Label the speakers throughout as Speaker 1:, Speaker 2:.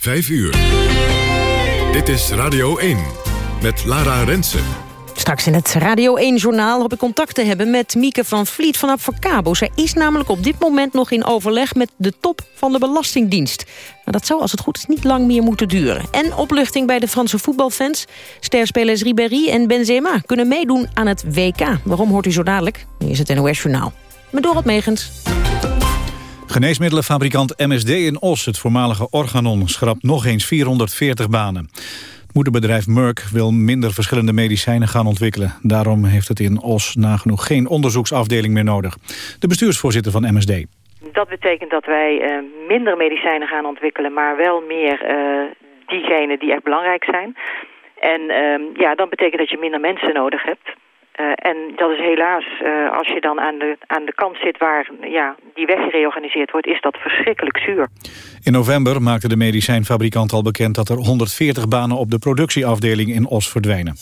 Speaker 1: 5 uur. Dit is Radio 1 met Lara Rensen.
Speaker 2: Straks in het Radio 1-journaal hoop ik contact te hebben met Mieke van Vliet van Advocabo. Zij is namelijk op dit moment nog in overleg met de top van de Belastingdienst. Maar dat zou als het goed is niet lang meer moeten duren. En opluchting bij de Franse voetbalfans. Sterspelers Ribéry en Benzema kunnen meedoen aan het WK. Waarom hoort u zo dadelijk? Nu is het NOS-journaal. Met Dorot Megens.
Speaker 3: Geneesmiddelenfabrikant MSD in Os, het voormalige Organon, schrapt nog eens 440 banen. Het moederbedrijf Merck wil minder verschillende medicijnen gaan ontwikkelen. Daarom heeft het in Os nagenoeg geen onderzoeksafdeling meer nodig. De bestuursvoorzitter van MSD.
Speaker 4: Dat betekent dat wij uh, minder medicijnen gaan ontwikkelen, maar wel meer uh, diegenen die echt belangrijk zijn. En uh, ja, dan betekent dat je minder mensen nodig hebt. Uh, en dat is helaas, uh, als je dan aan de, aan de kant zit waar ja, die weg gereorganiseerd wordt, is dat verschrikkelijk zuur.
Speaker 3: In november maakte de medicijnfabrikant al bekend dat er 140 banen op de productieafdeling in Os verdwijnen.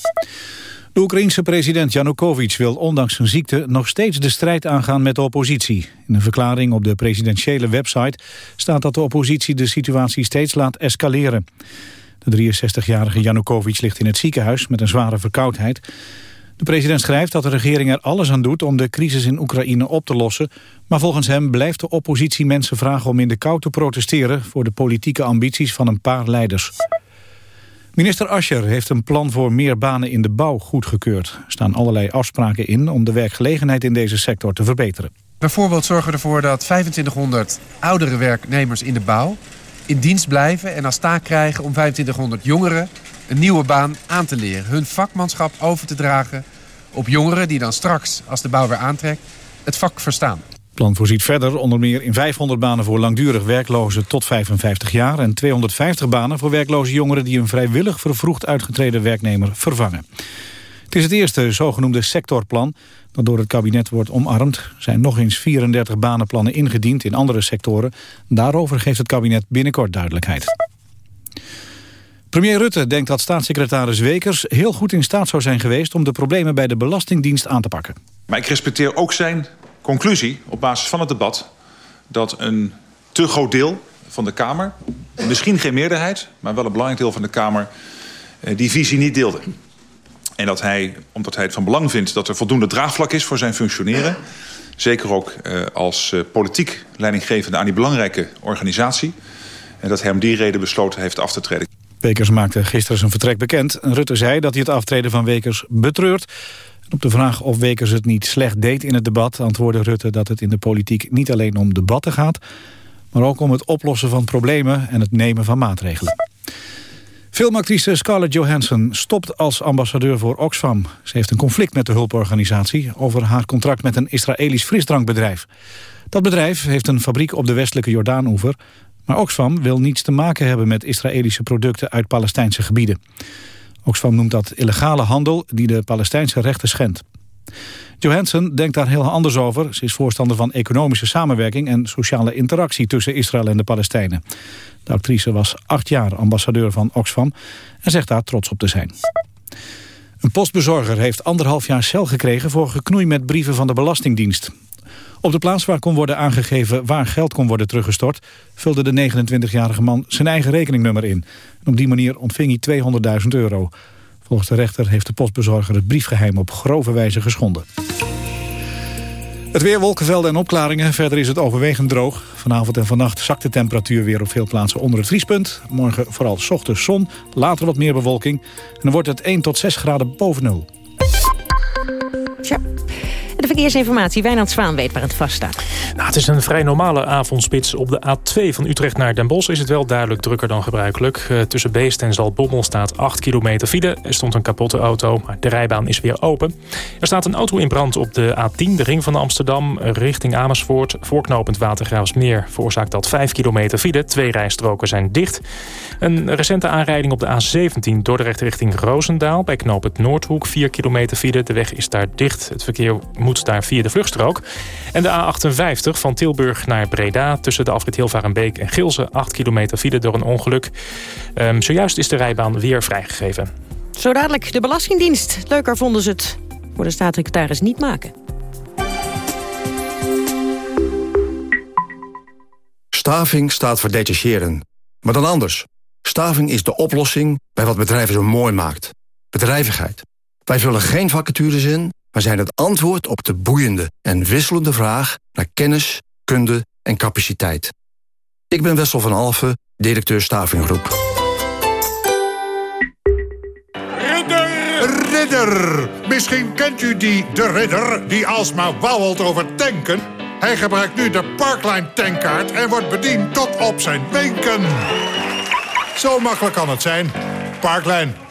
Speaker 3: De Oekraïense president Janukovic wil ondanks zijn ziekte nog steeds de strijd aangaan met de oppositie. In een verklaring op de presidentiële website staat dat de oppositie de situatie steeds laat escaleren. De 63-jarige Janukovic ligt in het ziekenhuis met een zware verkoudheid. De president schrijft dat de regering er alles aan doet om de crisis in Oekraïne op te lossen. Maar volgens hem blijft de oppositie mensen vragen om in de kou te protesteren... voor de politieke ambities van een paar leiders. Minister Ascher heeft een plan voor meer banen in de bouw goedgekeurd. Er staan allerlei afspraken in om de werkgelegenheid in deze sector te verbeteren.
Speaker 5: Bijvoorbeeld zorgen we ervoor dat 2500 oudere werknemers in de bouw in dienst blijven... en als taak krijgen om 2500 jongeren een nieuwe baan aan te leren. Hun vakmanschap over te dragen op jongeren die dan straks, als de bouw weer aantrekt, het vak verstaan.
Speaker 3: Het plan voorziet verder onder meer in 500 banen voor langdurig werklozen tot 55 jaar... en 250 banen voor werkloze jongeren die een vrijwillig vervroegd uitgetreden werknemer vervangen. Het is het eerste zogenoemde sectorplan dat door het kabinet wordt omarmd. Er zijn nog eens 34 banenplannen ingediend in andere sectoren. Daarover geeft het kabinet binnenkort duidelijkheid. Premier Rutte denkt dat staatssecretaris Wekers heel goed in staat zou zijn geweest... om de problemen bij de Belastingdienst aan te pakken.
Speaker 6: Maar ik respecteer ook zijn conclusie op basis van het debat... dat een te groot deel van de Kamer, misschien geen meerderheid... maar wel een belangrijk deel van de Kamer, eh, die visie niet deelde. En dat hij, omdat hij het van belang vindt dat er voldoende draagvlak is voor zijn functioneren... zeker ook eh, als eh, politiek leidinggevende aan die belangrijke organisatie... en dat hij om die reden besloten heeft af te treden.
Speaker 3: Wekers maakte gisteren zijn vertrek bekend. Rutte zei dat hij het aftreden van Wekers betreurt. Op de vraag of Wekers het niet slecht deed in het debat... antwoordde Rutte dat het in de politiek niet alleen om debatten gaat... maar ook om het oplossen van problemen en het nemen van maatregelen. Filmactrice Scarlett Johansson stopt als ambassadeur voor Oxfam. Ze heeft een conflict met de hulporganisatie... over haar contract met een Israëlisch frisdrankbedrijf. Dat bedrijf heeft een fabriek op de westelijke Jordaanoever... Maar Oxfam wil niets te maken hebben met Israëlische producten uit Palestijnse gebieden. Oxfam noemt dat illegale handel die de Palestijnse rechten schendt. Johansson denkt daar heel anders over. Ze is voorstander van economische samenwerking en sociale interactie tussen Israël en de Palestijnen. De actrice was acht jaar ambassadeur van Oxfam en zegt daar trots op te zijn. Een postbezorger heeft anderhalf jaar cel gekregen voor geknoei met brieven van de Belastingdienst. Op de plaats waar kon worden aangegeven waar geld kon worden teruggestort... vulde de 29-jarige man zijn eigen rekeningnummer in. En op die manier ontving hij 200.000 euro. Volgens de rechter heeft de postbezorger het briefgeheim op grove wijze geschonden. Het weer, wolkenvelden en opklaringen. Verder is het overwegend droog. Vanavond en vannacht zakt de temperatuur weer op veel plaatsen onder het vriespunt. Morgen vooral ochtends zon, later wat meer bewolking. En dan wordt het 1 tot 6 graden boven nul.
Speaker 2: Tja, de verkeersinformatie, Wijnand Zwaan weet waar het vast staat.
Speaker 7: Nou, het is een vrij normale avondspits. Op de A2 van Utrecht naar Den Bosch is het wel duidelijk drukker dan gebruikelijk. Uh, tussen Beest en Zaltbommel staat 8 kilometer file. Er stond een kapotte auto, maar de rijbaan is weer open. Er staat een auto in brand op de A10, de ring van Amsterdam... richting Amersfoort. Voorknopend Watergraafsmeer veroorzaakt dat 5 kilometer file. Twee rijstroken zijn dicht. Een recente aanrijding op de A17 Dordrecht richting Roosendaal... bij knooppunt Noordhoek, 4 kilometer file. De weg is daar dicht. Het verkeer moet daar via de vluchtstrook. En de A58 van Tilburg naar Breda... tussen de afrit Hilvarenbeek en Gilze... 8 kilometer file door een ongeluk. Um, zojuist is de rijbaan weer vrijgegeven.
Speaker 2: Zo dadelijk de Belastingdienst. Leuker vonden ze het voor de staatssecretaris niet maken.
Speaker 8: Staving staat voor detacheren. Maar dan anders.
Speaker 9: Staving is de oplossing bij wat bedrijven zo mooi maakt. Bedrijvigheid. Wij vullen geen vacatures in, maar zijn het antwoord op de boeiende en wisselende vraag naar kennis, kunde en capaciteit. Ik ben Wessel van Alfen, directeur Stavinggroep.
Speaker 10: Ridder! Ridder! Misschien kent u die de ridder die alsmaar wauwelt over tanken. Hij gebruikt nu de Parkline tankkaart en wordt bediend tot op zijn wenken. Zo makkelijk kan het zijn. Parkline.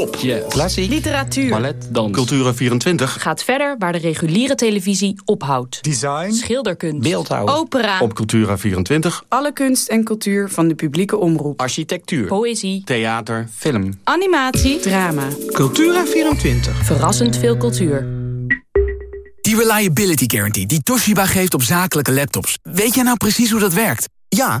Speaker 11: Pop, klassiek,
Speaker 12: literatuur,
Speaker 11: ballet, dans, Cultura24
Speaker 12: gaat verder waar de reguliere televisie ophoudt.
Speaker 11: Design,
Speaker 12: schilderkunst,
Speaker 11: beeldhouw,
Speaker 12: opera,
Speaker 11: op Cultura24
Speaker 13: alle kunst en cultuur van de publieke omroep,
Speaker 11: architectuur,
Speaker 12: poëzie,
Speaker 11: theater, film,
Speaker 13: animatie, drama.
Speaker 11: Cultura24
Speaker 12: verrassend veel cultuur.
Speaker 14: Die Reliability Guarantee die Toshiba geeft op zakelijke laptops. Weet jij nou precies hoe dat werkt?
Speaker 15: Ja,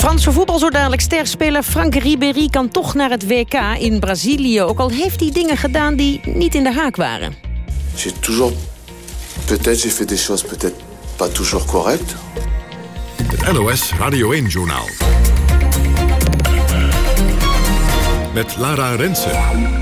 Speaker 2: Franse voetbal zo dadelijk. Sterspeler Frank Ribéry kan toch naar het WK in Brazilië. Ook al heeft hij dingen gedaan die niet in de haak waren.
Speaker 16: J'ai toujours... Peut-être j'ai fait des choses peut-être pas toujours correctes.
Speaker 1: Het NOS Radio 1-journaal. Met Lara Rensen.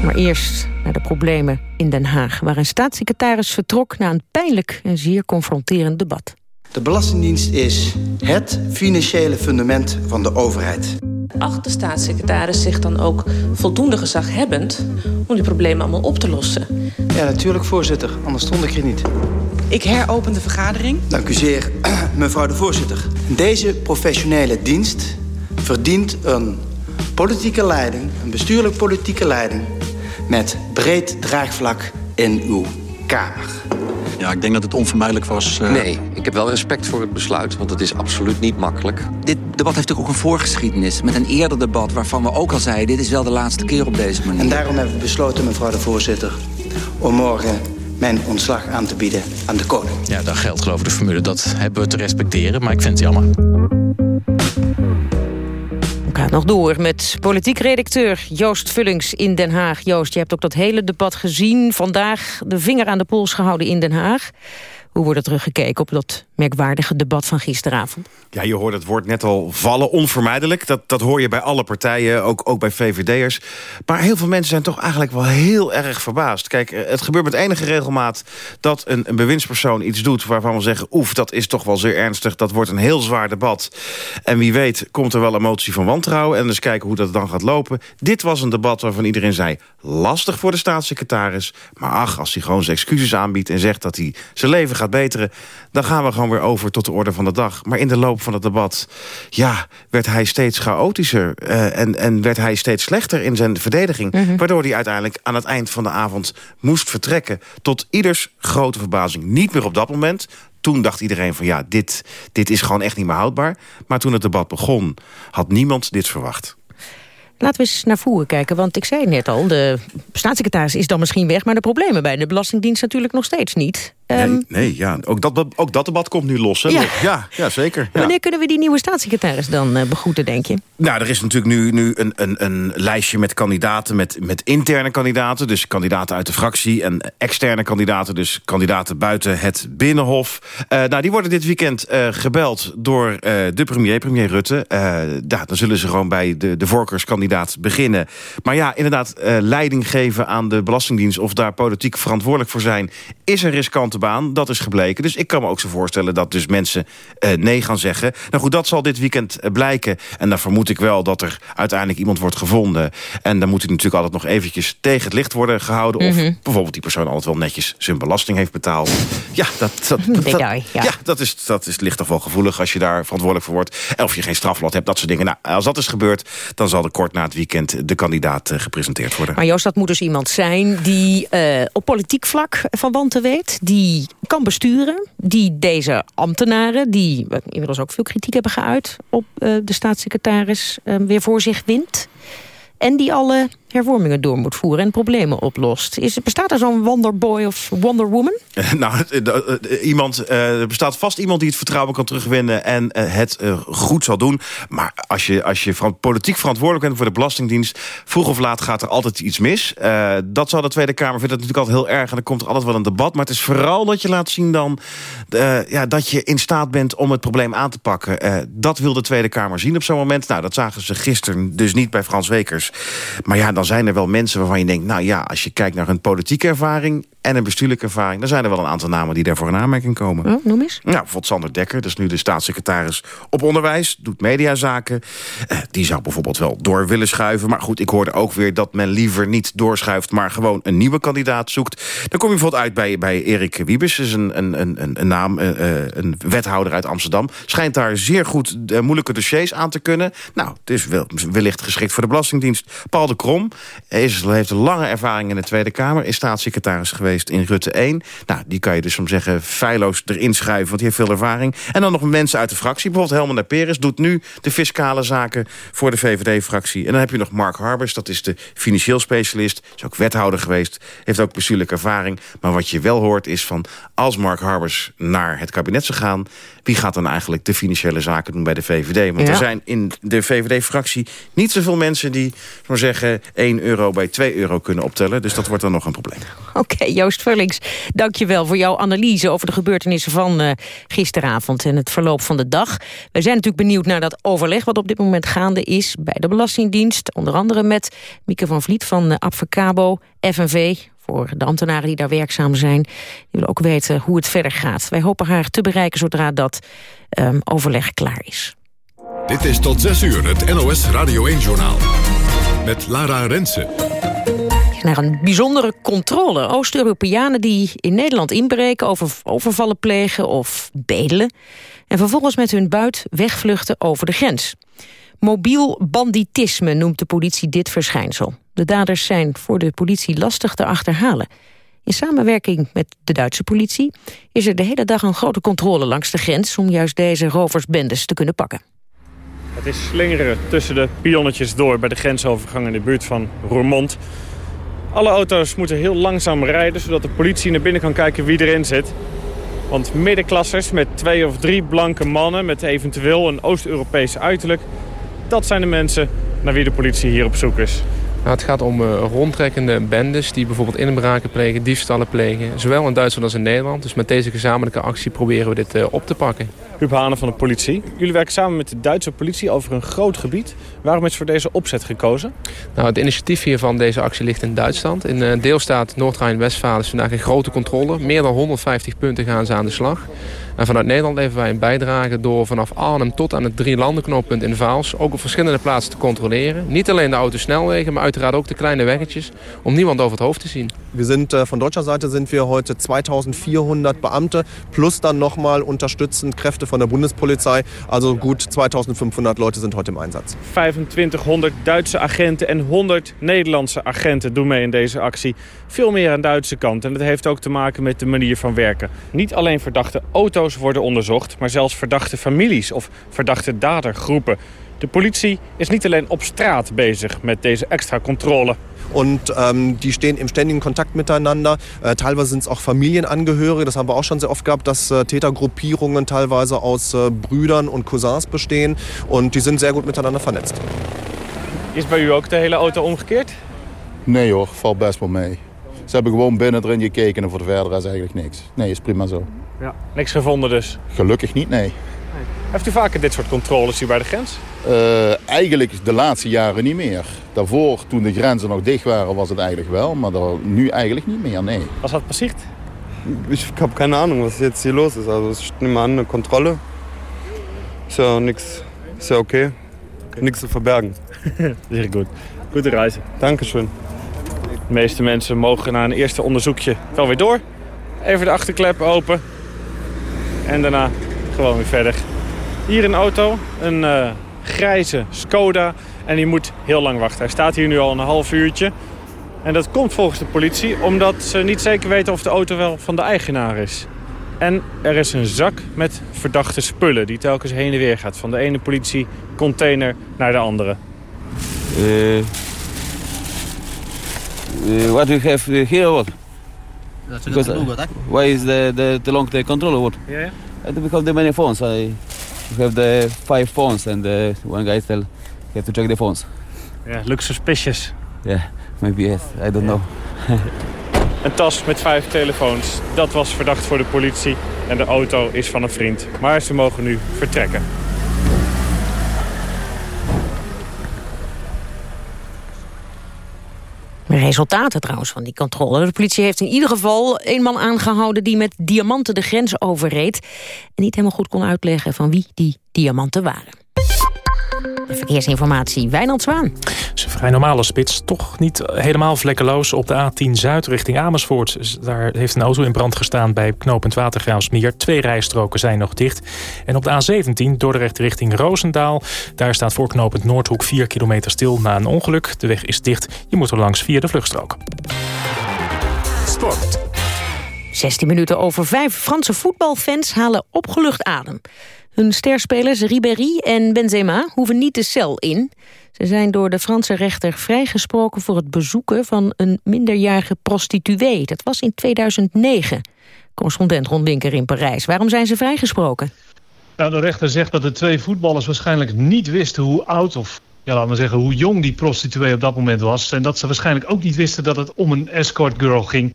Speaker 2: Maar eerst naar de problemen in Den Haag... waar een staatssecretaris vertrok na een pijnlijk en zeer confronterend debat.
Speaker 8: De Belastingdienst is het financiële fundament van de overheid.
Speaker 17: Acht de staatssecretaris zich dan ook voldoende gezaghebbend... om die problemen allemaal op te lossen?
Speaker 8: Ja, natuurlijk, voorzitter. Anders stond ik hier niet.
Speaker 13: Ik heropen de vergadering.
Speaker 8: Dank u zeer, mevrouw de voorzitter. Deze professionele dienst verdient een politieke leiding... een bestuurlijk politieke leiding... met breed draagvlak in uw Kamer.
Speaker 18: Ja, ik denk dat het onvermijdelijk was.
Speaker 19: Uh... Nee, ik heb wel respect voor het besluit, want het is absoluut niet makkelijk.
Speaker 20: Dit debat heeft ook een voorgeschiedenis met een eerder debat... waarvan we ook al zeiden, dit is wel de laatste keer op deze manier.
Speaker 8: En daarom hebben we besloten, mevrouw de voorzitter... om morgen mijn ontslag aan te bieden aan de koning.
Speaker 18: Ja, dan geldt geloof ik de formule. Dat hebben we te respecteren, maar ik vind het jammer.
Speaker 2: Gaan nog door met politiek redacteur Joost Vullings in Den Haag. Joost, je hebt ook dat hele debat gezien. Vandaag de vinger aan de pols gehouden in Den Haag. Hoe wordt er teruggekeken op dat merkwaardige debat van gisteravond?
Speaker 21: Ja, je hoort het woord net al vallen, onvermijdelijk. Dat, dat hoor je bij alle partijen, ook, ook bij VVD'ers. Maar heel veel mensen zijn toch eigenlijk wel heel erg verbaasd. Kijk, eh, het gebeurt met enige regelmaat dat een, een bewindspersoon iets doet... waarvan we zeggen, oef, dat is toch wel zeer ernstig. Dat wordt een heel zwaar debat. En wie weet komt er wel een motie van wantrouwen... en dus kijken hoe dat dan gaat lopen. Dit was een debat waarvan iedereen zei... lastig voor de staatssecretaris. Maar ach, als hij gewoon zijn excuses aanbiedt... en zegt dat hij zijn leven gaat beteren... dan gaan we gewoon weer over tot de orde van de dag. Maar in de loop van het debat ja, werd hij steeds chaotischer... Uh, en, en werd hij steeds slechter in zijn verdediging... Mm -hmm. waardoor hij uiteindelijk aan het eind van de avond moest vertrekken... tot ieders grote verbazing. Niet meer op dat moment, toen dacht iedereen van ja, dit, dit is gewoon echt niet meer houdbaar. Maar toen het debat begon, had niemand dit verwacht.
Speaker 2: Laten we eens naar voren kijken, want ik zei net al... de staatssecretaris is dan misschien weg... maar de problemen bij de Belastingdienst natuurlijk nog steeds niet.
Speaker 21: Nee, um, nee ja, ook, dat, ook dat debat komt nu los. Hè?
Speaker 2: Ja.
Speaker 21: Ja, ja, zeker. Ja.
Speaker 2: Wanneer kunnen we die nieuwe staatssecretaris dan uh, begroeten, denk je?
Speaker 21: Nou, er is natuurlijk nu, nu een, een, een lijstje met kandidaten... Met, met interne kandidaten, dus kandidaten uit de fractie... en externe kandidaten, dus kandidaten buiten het Binnenhof. Uh, nou, die worden dit weekend uh, gebeld door de premier, premier Rutte. ja, dan zullen ze gewoon bij de, de voorkeurskandidaat beginnen. Maar ja, inderdaad, leiding geven aan de Belastingdienst... of daar politiek verantwoordelijk voor zijn... is een riskante baan. Dat is gebleken. Dus ik kan me ook zo voorstellen dat dus mensen uh, nee gaan zeggen. Nou goed, dat zal dit weekend uh, blijken. En dan vermoed ik wel dat er uiteindelijk iemand wordt gevonden. En dan moet hij natuurlijk altijd nog eventjes tegen het licht worden gehouden. Of mm -hmm. bijvoorbeeld die persoon altijd wel netjes zijn belasting heeft betaald. Ja, dat, dat, dat, dat
Speaker 2: ja.
Speaker 21: ja. dat, is, dat is, ligt toch wel gevoelig als je daar verantwoordelijk voor wordt. En of je geen strafblad hebt, dat soort dingen. Nou, als dat is gebeurd, dan zal er kort na het weekend de kandidaat uh, gepresenteerd worden.
Speaker 2: Maar Joost, dat moet dus iemand zijn die uh, op politiek vlak van wanten weet. Die kan besturen. Die deze ambtenaren, die inmiddels ook veel kritiek hebben geuit... op uh, de staatssecretaris weer voor zich wint. En die alle hervormingen door moet voeren en problemen oplost. Is, bestaat er zo'n wonderboy of wonderwoman?
Speaker 21: Nou, iemand, er bestaat vast iemand die het vertrouwen kan terugwinnen... en het goed zal doen. Maar als je, als je politiek verantwoordelijk bent voor de Belastingdienst... vroeg of laat gaat er altijd iets mis. Dat zal de Tweede Kamer vinden natuurlijk altijd heel erg... en dan komt er altijd wel een debat. Maar het is vooral dat je laat zien dan... Ja, dat je in staat bent om het probleem aan te pakken. Dat wil de Tweede Kamer zien op zo'n moment. Nou, dat zagen ze gisteren dus niet bij Frans Wekers. Maar ja, dan zijn er wel mensen waarvan je denkt... nou ja, als je kijkt naar hun politieke ervaring en een bestuurlijke ervaring... dan zijn er wel een aantal namen die daarvoor in aanmerking komen.
Speaker 2: Oh, noem eens.
Speaker 21: Nou, bijvoorbeeld Sander Dekker, dat is nu de staatssecretaris op onderwijs... doet mediazaken. Uh, die zou bijvoorbeeld wel door willen schuiven. Maar goed, ik hoorde ook weer dat men liever niet doorschuift... maar gewoon een nieuwe kandidaat zoekt. Dan kom je bijvoorbeeld uit bij, bij Erik Wiebes. Dat is een, een, een, een naam, uh, een wethouder uit Amsterdam. Schijnt daar zeer goed uh, moeilijke dossiers aan te kunnen. Nou, het is wel, wellicht geschikt voor de Belastingdienst. Paul de Krom is, heeft een lange ervaring in de Tweede Kamer... is staatssecretaris geweest in Rutte 1. Nou, die kan je dus, om zeggen, feilloos erin schuiven, want die heeft veel ervaring. En dan nog mensen uit de fractie. Bijvoorbeeld Helman Peres doet nu de fiscale zaken voor de VVD-fractie. En dan heb je nog Mark Harbers, dat is de financieel specialist. Is ook wethouder geweest, heeft ook bestuurlijke ervaring. Maar wat je wel hoort is van, als Mark Harbers naar het kabinet zou gaan... wie gaat dan eigenlijk de financiële zaken doen bij de VVD? Want ja. er zijn in de VVD-fractie niet zoveel mensen... die, maar zeggen, 1 euro bij 2 euro kunnen optellen. Dus dat wordt dan nog een probleem.
Speaker 2: Oké, okay, Joost Vullings, dank je wel voor jouw analyse... over de gebeurtenissen van uh, gisteravond en het verloop van de dag. Wij zijn natuurlijk benieuwd naar dat overleg... wat op dit moment gaande is bij de Belastingdienst. Onder andere met Mieke van Vliet van uh, Advocabo, FNV voor de ambtenaren die daar werkzaam zijn. Die willen ook weten hoe het verder gaat. Wij hopen haar te bereiken zodra dat um, overleg klaar is.
Speaker 1: Dit is tot 6 uur het NOS Radio 1-journaal. Met Lara Rensen.
Speaker 2: Naar een bijzondere controle. Oost-Europeanen die in Nederland inbreken... over overvallen plegen of bedelen... en vervolgens met hun buit wegvluchten over de grens. Mobiel banditisme noemt de politie dit verschijnsel. De daders zijn voor de politie lastig te achterhalen. In samenwerking met de Duitse politie is er de hele dag een grote controle langs de grens... om juist deze roversbendes te kunnen pakken.
Speaker 22: Het is slingeren tussen de pionnetjes door bij de grensovergang in de buurt van Roermond. Alle auto's moeten heel langzaam rijden, zodat de politie naar binnen kan kijken wie erin zit. Want middenklassers met twee of drie blanke mannen met eventueel een Oost-Europees uiterlijk... dat zijn de mensen naar wie de politie hier op zoek is.
Speaker 23: Nou, het gaat om uh, rondtrekkende bendes die bijvoorbeeld inbraken plegen, diefstallen plegen. Zowel in Duitsland als in Nederland. Dus met deze gezamenlijke actie proberen we dit uh, op te pakken.
Speaker 22: Huub Hanen van de politie. Jullie werken samen met de Duitse politie over een groot gebied. Waarom is voor deze opzet gekozen?
Speaker 23: Nou, het initiatief hiervan deze actie ligt in Duitsland. In uh, deelstaat Noord-Rijn-Westfalen is vandaag een grote controle. Meer dan 150 punten gaan ze aan de slag. En vanuit Nederland leveren wij een bijdrage door vanaf Arnhem tot aan het drie landenknooppunt in Vaals... ook op verschillende plaatsen te controleren. Niet alleen de autosnelwegen, maar uiteraard ook de kleine weggetjes... om niemand over het hoofd te zien.
Speaker 24: We sind uh, van deutscher Seite sind wir heute 2400 Beamte... plus dan nochmal unterstützend Kräfte von der Bundespolizei. Also gut 2500 Leute sind heute im Einsatz.
Speaker 22: 2500 Duitse agenten en 100 Nederlandse agenten doen mee in deze actie. Veel meer aan de Duitse kant. En dat heeft ook te maken met de manier van werken. Niet alleen verdachte auto's worden onderzocht... maar zelfs verdachte families of verdachte dadergroepen. De politie is niet alleen op straat bezig met deze extra controle.
Speaker 24: Und ähm, die stehen im ständigen Kontakt miteinander. Äh, teilweise sind es auch Familienangehörige. Das haben wir auch schon sehr oft gehabt, dass äh, Tätergruppierungen teilweise aus äh, Brüdern und Cousins bestehen. Und die sind sehr gut miteinander vernetzt.
Speaker 22: Is bij u ook de hele auto omgekeerd?
Speaker 25: Nee hoor, valt best wel mee. Ze hebben gewoon binnen erin gekeken en voor de verder is eigenlijk niks. Nee, is prima zo.
Speaker 22: Ja, niks gevonden dus?
Speaker 25: Gelukkig niet, nee.
Speaker 22: Heeft u vaker dit soort controles hier bij de grens?
Speaker 25: Uh, eigenlijk de laatste jaren niet meer. Daarvoor, toen de grenzen nog dicht waren, was het eigenlijk wel. Maar dat, nu eigenlijk niet meer, nee.
Speaker 22: Was dat passicht?
Speaker 26: ich habe keine Ahnung, was jetzt hier los ist. Also ich nehme an, eine Kontrolle. Ist ja nichts, ist ja okay. Niks te verbergen.
Speaker 22: Zeer goed. Goede reizen.
Speaker 26: Dankeschön.
Speaker 22: De meeste mensen mogen na een eerste onderzoekje wel weer door. Even de achterklep open. En daarna gewoon weer verder. Hier een auto, een uh, grijze Skoda. En die moet heel lang wachten. Hij staat hier nu al een half uurtje. En dat komt volgens de politie omdat ze niet zeker weten of de auto wel van de eigenaar is. En er is een zak met verdachte spullen die telkens heen en weer gaat. Van de ene politiecontainer naar de andere.
Speaker 27: Uh, uh, what do you have here? What?
Speaker 28: That's because, uh,
Speaker 27: why is the, the, the long the controller? What?
Speaker 22: Yeah. yeah.
Speaker 27: Because the many phones. I have the five phones and the one guy tell you have to check the phones.
Speaker 22: Yeah, looks suspicious.
Speaker 27: Yeah, maybe yes. I don't yeah. know.
Speaker 22: Een tas met vijf telefoons. Dat was verdacht voor de politie. En de auto is van een vriend. Maar ze mogen nu vertrekken.
Speaker 2: Resultaten trouwens van die controle. De politie heeft in ieder geval een man aangehouden... die met diamanten de grens overreed... en niet helemaal goed kon uitleggen van wie die diamanten waren. Verkeersinformatie, Wijnand Zwaan.
Speaker 7: is een vrij normale spits, toch niet helemaal vlekkeloos. Op de A10 Zuid richting Amersfoort. Dus daar heeft een auto in brand gestaan bij knooppunt Watergraafsmeer. Twee rijstroken zijn nog dicht. En op de A17 Dordrecht richting Roosendaal. Daar staat voor knooppunt Noordhoek 4 kilometer stil na een ongeluk. De weg is dicht. Je moet er langs via de vluchtstrook.
Speaker 2: Sport. 16 minuten over 5. Franse voetbalfans halen opgelucht adem. Hun sterspelers Ribéry en Benzema hoeven niet de cel in. Ze zijn door de Franse rechter vrijgesproken voor het bezoeken van een minderjarige prostituee. Dat was in 2009. Correspondent Ron Linker in Parijs. Waarom zijn ze vrijgesproken?
Speaker 29: Nou, de rechter zegt dat de twee voetballers waarschijnlijk niet wisten hoe oud of ja, laten we zeggen, hoe jong die prostituee op dat moment was. En dat ze waarschijnlijk ook niet wisten dat het om een escort girl ging.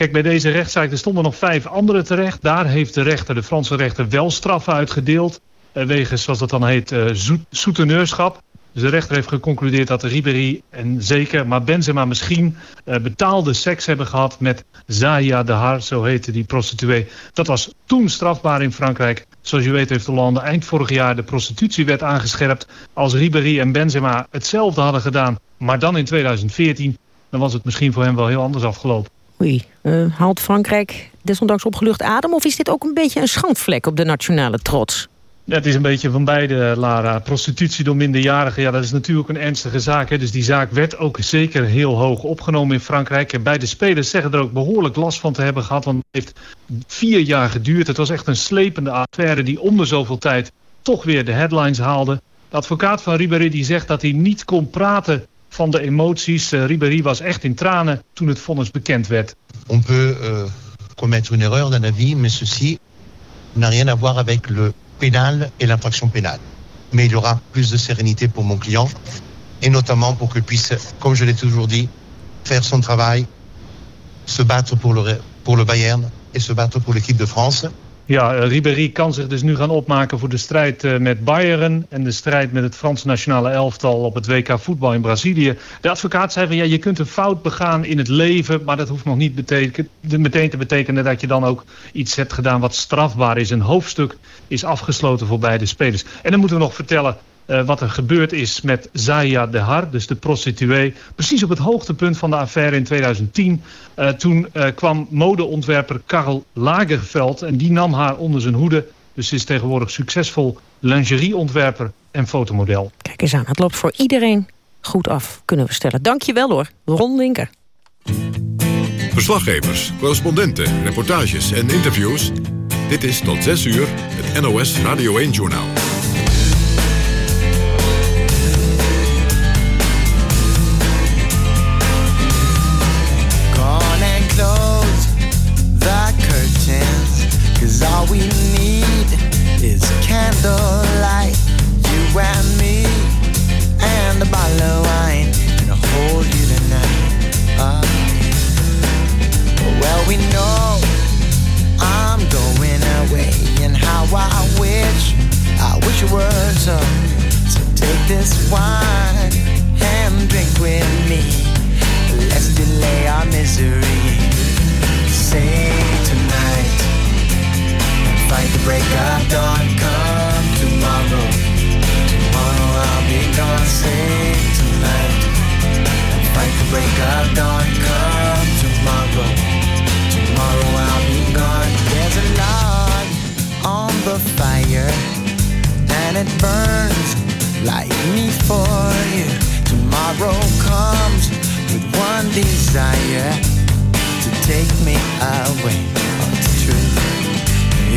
Speaker 29: Kijk, bij deze rechtszaak er stonden nog vijf anderen terecht. Daar heeft de rechter, de Franse rechter, wel straffen uitgedeeld. Eh, wegens, zoals dat dan heet, uh, soeteneurschap. Dus de rechter heeft geconcludeerd dat Ribéry en zeker, maar Benzema misschien uh, betaalde seks hebben gehad met Zaya de Har, zo heette die prostituee. Dat was toen strafbaar in Frankrijk. Zoals je weet heeft Hollande eind vorig jaar de prostitutiewet aangescherpt. Als Ribéry en Benzema hetzelfde hadden gedaan, maar dan in 2014, dan was het misschien voor hem wel heel anders afgelopen.
Speaker 2: Oei, uh, haalt Frankrijk desondanks opgelucht adem... of is dit ook een beetje een schandvlek op de nationale trots?
Speaker 29: Het is een beetje van beide, Lara. Prostitutie door minderjarigen, ja, dat is natuurlijk een ernstige zaak. Hè. Dus die zaak werd ook zeker heel hoog opgenomen in Frankrijk. En beide spelers zeggen er ook behoorlijk last van te hebben gehad. Want het heeft vier jaar geduurd. Het was echt een slepende affaire die om de zoveel tijd toch weer de headlines haalde. De advocaat van Ribéry die zegt dat hij niet kon praten
Speaker 30: On peut euh, commettre une erreur dans la vie, mais ceci n'a rien à voir avec le pénal et l'infraction pénale. Mais il y aura plus de sérénité pour mon client, et notamment pour qu'il puisse, comme je l'ai toujours dit, faire son travail, se battre pour le, pour le Bayern et se battre pour l'équipe de France.
Speaker 29: Ja, eh, Ribéry kan zich dus nu gaan opmaken voor de strijd eh, met Bayern... en de strijd met het Franse nationale elftal op het WK voetbal in Brazilië. De advocaat zei van ja, je kunt een fout begaan in het leven... maar dat hoeft nog niet meteen te betekenen dat je dan ook iets hebt gedaan wat strafbaar is. Een hoofdstuk is afgesloten voor beide spelers. En dan moeten we nog vertellen uh, wat er gebeurd is met Zaya de Har, dus de prostituee. Precies op het hoogtepunt van de affaire in 2010. Uh, toen uh, kwam modeontwerper Karl Lagerveld en die nam haar onder zijn hoede. Dus ze is tegenwoordig succesvol lingerieontwerper en fotomodel.
Speaker 2: Kijk eens aan, het loopt voor iedereen goed af, kunnen we stellen. Dank je wel hoor, Ron Linker.
Speaker 1: Verslaggevers, correspondenten, reportages en interviews. Dit is tot 6 uur het NOS Radio 1-journaal.
Speaker 31: We need is candlelight, you and me, and a bottle of wine, and hold you tonight. Uh, well, we know I'm going away, and how I wish, I wish it were take this wine and drink with me. Let's delay our misery. fight the break of dawn. Come tomorrow, tomorrow I'll be gone. Sing tonight, fight the break of dawn. Come tomorrow, tomorrow I'll be gone. There's a log on the fire, and it burns like me for you. Tomorrow comes with one desire to take me away. Oh, it's true.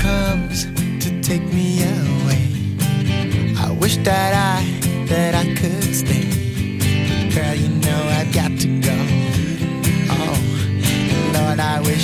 Speaker 31: comes to take me away. I wish that I,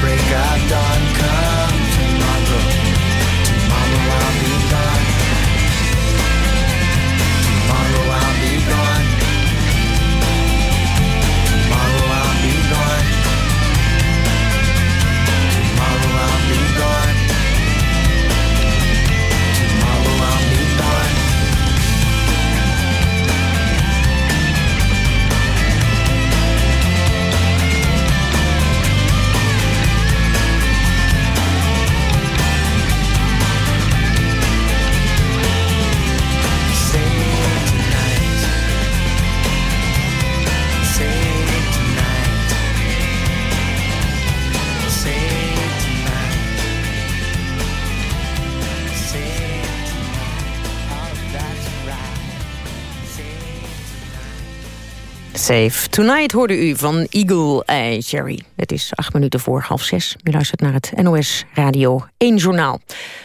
Speaker 31: break of dawn,
Speaker 2: Safe Tonight hoorde u van Eagle Eye Cherry. Het is acht minuten voor half zes. U luistert naar het NOS Radio 1 Journaal.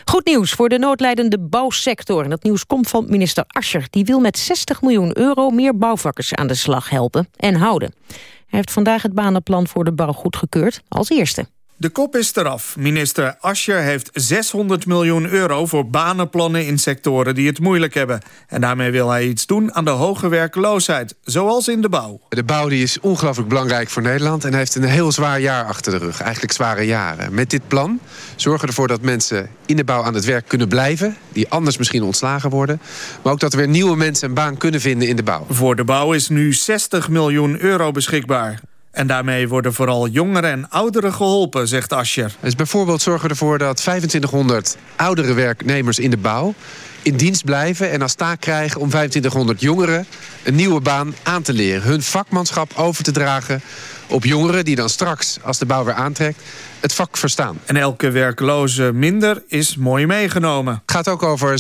Speaker 2: Goed nieuws voor de noodlijdende bouwsector. En dat nieuws komt van minister Ascher. Die wil met 60 miljoen euro meer bouwvakkers aan de slag helpen en houden. Hij heeft vandaag het banenplan voor de bouw goedgekeurd als eerste.
Speaker 32: De kop is eraf. Minister Ascher heeft 600 miljoen euro voor banenplannen in sectoren die het moeilijk hebben. En daarmee wil hij iets doen aan de hoge werkloosheid, zoals in de bouw.
Speaker 5: De bouw die is ongelooflijk belangrijk voor Nederland... en heeft een heel zwaar jaar achter de rug. Eigenlijk zware jaren. Met dit plan zorgen we ervoor dat mensen in de bouw aan het werk kunnen blijven... die anders misschien ontslagen worden. Maar ook dat er weer nieuwe mensen een baan kunnen vinden in de bouw.
Speaker 32: Voor de bouw is nu 60 miljoen euro beschikbaar. En daarmee worden vooral jongeren en ouderen geholpen, zegt Ascher.
Speaker 5: Dus bijvoorbeeld zorgen we ervoor dat 2500 oudere werknemers in de bouw in dienst blijven en als taak krijgen om 2500 jongeren een nieuwe baan aan te leren. Hun vakmanschap over te dragen op jongeren die dan straks, als de bouw weer aantrekt, het vak verstaan.
Speaker 32: En elke werkloze minder is mooi meegenomen.
Speaker 5: Het gaat ook over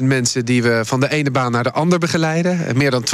Speaker 5: 6.500 mensen die we van de ene baan naar de ander begeleiden. En meer dan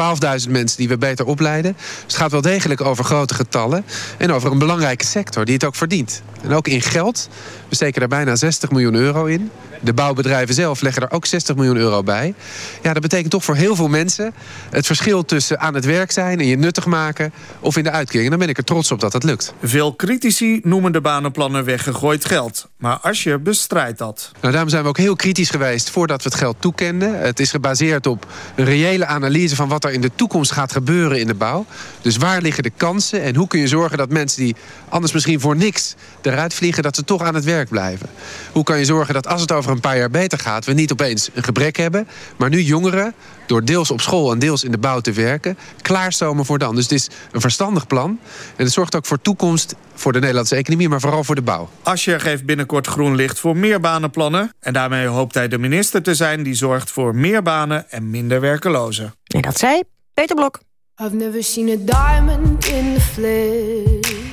Speaker 5: 12.000 mensen die we beter opleiden. Dus het gaat wel degelijk over grote getallen. En over een belangrijke sector die het ook verdient. En ook in geld. We steken daar bijna 60 miljoen euro in. De bouwbedrijven zelf leggen er ook 60 miljoen euro bij. Ja, dat betekent toch voor heel veel mensen... het verschil tussen aan het werk zijn en je nuttig maken... of in de uitkering. En dan ben ik er trots op dat dat lukt.
Speaker 32: Veel critici noemen de banenplannen weggegooid geld. Maar Ascher bestrijdt dat.
Speaker 5: Nou, daarom zijn we ook heel kritisch geweest voordat we het geld toekenden. Het is gebaseerd op een reële analyse van wat er in de toekomst gaat gebeuren in de bouw. Dus waar liggen de kansen en hoe kun je zorgen dat mensen die anders misschien voor niks eruit vliegen... dat ze toch aan het werk blijven? Hoe kan je zorgen dat als het over een paar jaar beter gaat... we niet opeens een gebrek hebben, maar nu jongeren... door deels op school en deels in de bouw te werken... klaarstomen voor dan. Dus het is een verstandig plan. En het zorgt ook voor toekomst voor de Nederlandse economie... maar vooral voor de bouw.
Speaker 32: Ascher geeft binnenkort groen licht voor meer banenplannen. En daarmee hoopt hij de minister te zijn... die zorgt voor meer banen en minder werkelozen.
Speaker 2: En dat zei Peter Blok.
Speaker 33: I've never seen a diamond in the flesh.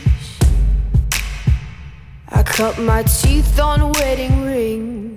Speaker 34: cut my teeth on wedding rings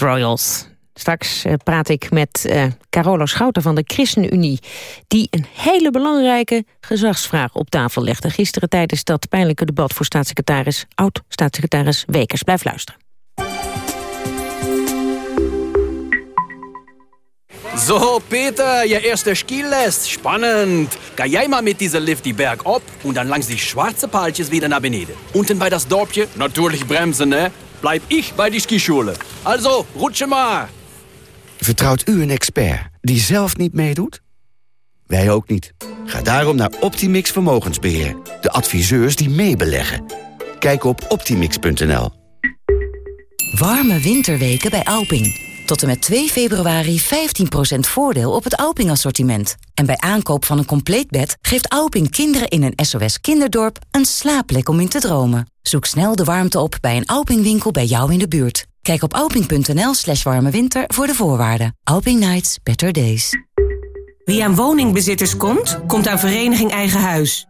Speaker 2: met Royals. Straks eh, praat ik met eh, Carola Schouten van de ChristenUnie... die een hele belangrijke gezagsvraag op tafel legde... gisteren tijdens dat pijnlijke debat voor staatssecretaris... oud-staatssecretaris Wekers. Blijf luisteren.
Speaker 33: So, Peter, je eerste Skilest. Spannend. Ga jij maar mit dieser Lift die Berg op und dann langs die schwarze Paaltjes wieder nach beneden. Unten bei das Dorpje, natürlich bremsen, ne? Bleib ich bei die Skischule. Also, rutsche maar.
Speaker 35: Vertrouwt u een expert die zelf niet meedoet? Wij ook niet. Ga daarom naar Optimix Vermogensbeheer. De adviseurs die meebeleggen. Kijk op optimix.nl.
Speaker 36: Warme winterweken bij Alping. Tot en met 2 februari 15% voordeel op het Alping-assortiment. En bij aankoop van een compleet bed geeft Alping kinderen in een SOS kinderdorp een slaapplek om in te dromen. Zoek snel de warmte op bij een Alping-winkel bij jou in de buurt. Kijk op alping.nl slash warme winter voor de voorwaarden. Alping Nights, better days.
Speaker 37: Wie aan woningbezitters komt, komt aan Vereniging Eigen Huis.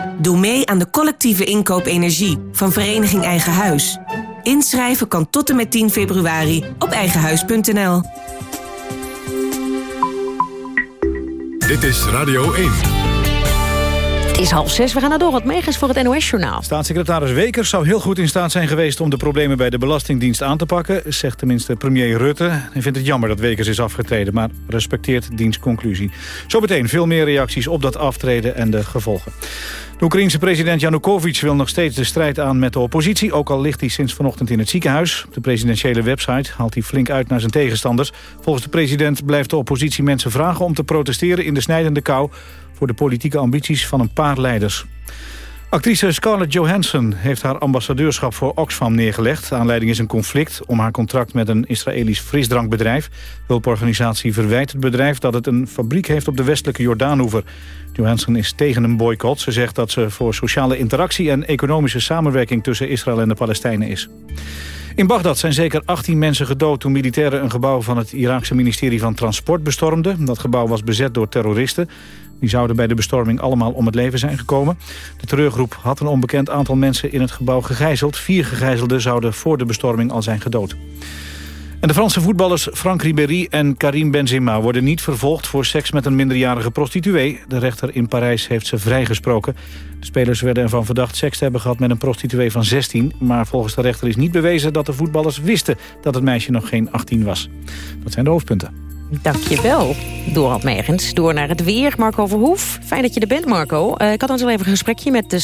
Speaker 37: Doe mee aan de collectieve inkoop energie van Vereniging Eigen Huis. Inschrijven kan tot en met 10 februari op eigenhuis.nl.
Speaker 1: Dit is Radio 1.
Speaker 2: Is half zes, we gaan naar Dorot Megens voor het NOS-journaal.
Speaker 3: Staatssecretaris Wekers zou heel goed in staat zijn geweest... om de problemen bij de Belastingdienst aan te pakken... zegt tenminste premier Rutte. Hij vindt het jammer dat Wekers is afgetreden... maar respecteert diens conclusie. Zometeen veel meer reacties op dat aftreden en de gevolgen. De Oekraïense president Janukovic wil nog steeds de strijd aan met de oppositie... ook al ligt hij sinds vanochtend in het ziekenhuis. De presidentiële website haalt hij flink uit naar zijn tegenstanders. Volgens de president blijft de oppositie mensen vragen... om te protesteren in de snijdende kou voor de politieke ambities van een paar leiders. Actrice Scarlett Johansson heeft haar ambassadeurschap voor Oxfam neergelegd. Aanleiding is een conflict om haar contract met een Israëlisch frisdrankbedrijf. Hulporganisatie verwijt het bedrijf dat het een fabriek heeft op de westelijke Jordaanhoever. Johansson is tegen een boycott. Ze zegt dat ze voor sociale interactie en economische samenwerking tussen Israël en de Palestijnen is. In Bagdad zijn zeker 18 mensen gedood toen militairen een gebouw van het Iraakse ministerie van Transport bestormden. Dat gebouw was bezet door terroristen. Die zouden bij de bestorming allemaal om het leven zijn gekomen. De terreurgroep had een onbekend aantal mensen in het gebouw gegijzeld. Vier gegijzelden zouden voor de bestorming al zijn gedood. En de Franse voetballers Franck Ribéry en Karim Benzema... worden niet vervolgd voor seks met een minderjarige prostituee. De rechter in Parijs heeft ze vrijgesproken. De spelers werden ervan verdacht seks te hebben gehad met een prostituee van 16. Maar volgens de rechter is niet bewezen dat de voetballers wisten... dat het meisje nog geen 18 was. Dat zijn de hoofdpunten.
Speaker 2: Dankjewel, Dorald Megens. Door naar het weer, Marco Verhoef. Fijn dat je er bent, Marco. Uh, ik had zo even een gesprekje met de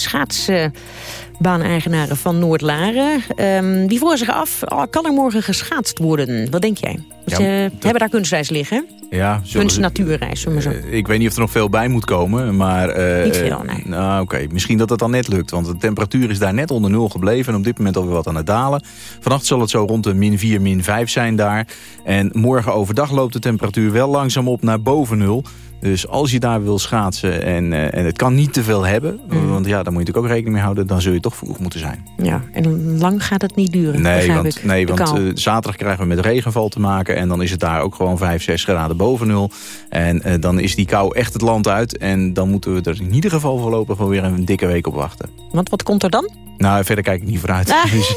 Speaker 2: schaatsbaaneigenaren van Noordlaren. Um, die vroegen zich af, oh, kan er morgen geschaatst worden? Wat denk jij? Ja, uh, hebben daar kunstreis liggen?
Speaker 38: Ja,
Speaker 2: Kunst natuurreis, zullen we zo.
Speaker 38: Uh, ik weet niet of er nog veel bij moet komen, maar...
Speaker 2: Uh, niet veel, nee.
Speaker 38: Nou, oké. Okay. Misschien dat het dan net lukt, want de temperatuur is daar net onder nul gebleven... en op dit moment alweer wat aan het dalen. Vannacht zal het zo rond de min 4, min 5 zijn daar. En morgen overdag loopt de temperatuur wel langzaam op naar boven nul... Dus als je daar wil schaatsen en, uh, en het kan niet te veel hebben... Mm. want ja, daar moet je natuurlijk ook rekening mee houden... dan zul je toch vroeg moeten zijn.
Speaker 2: Ja, en lang gaat het niet duren,
Speaker 38: Nee, want, nee, want uh, zaterdag krijgen we met regenval te maken... en dan is het daar ook gewoon 5, 6 graden boven nul. En uh, dan is die kou echt het land uit... en dan moeten we er in ieder geval voorlopig wel weer een dikke week op wachten.
Speaker 2: Want wat komt er dan?
Speaker 38: Nou, verder kijk ik niet vooruit. Ah. Dus.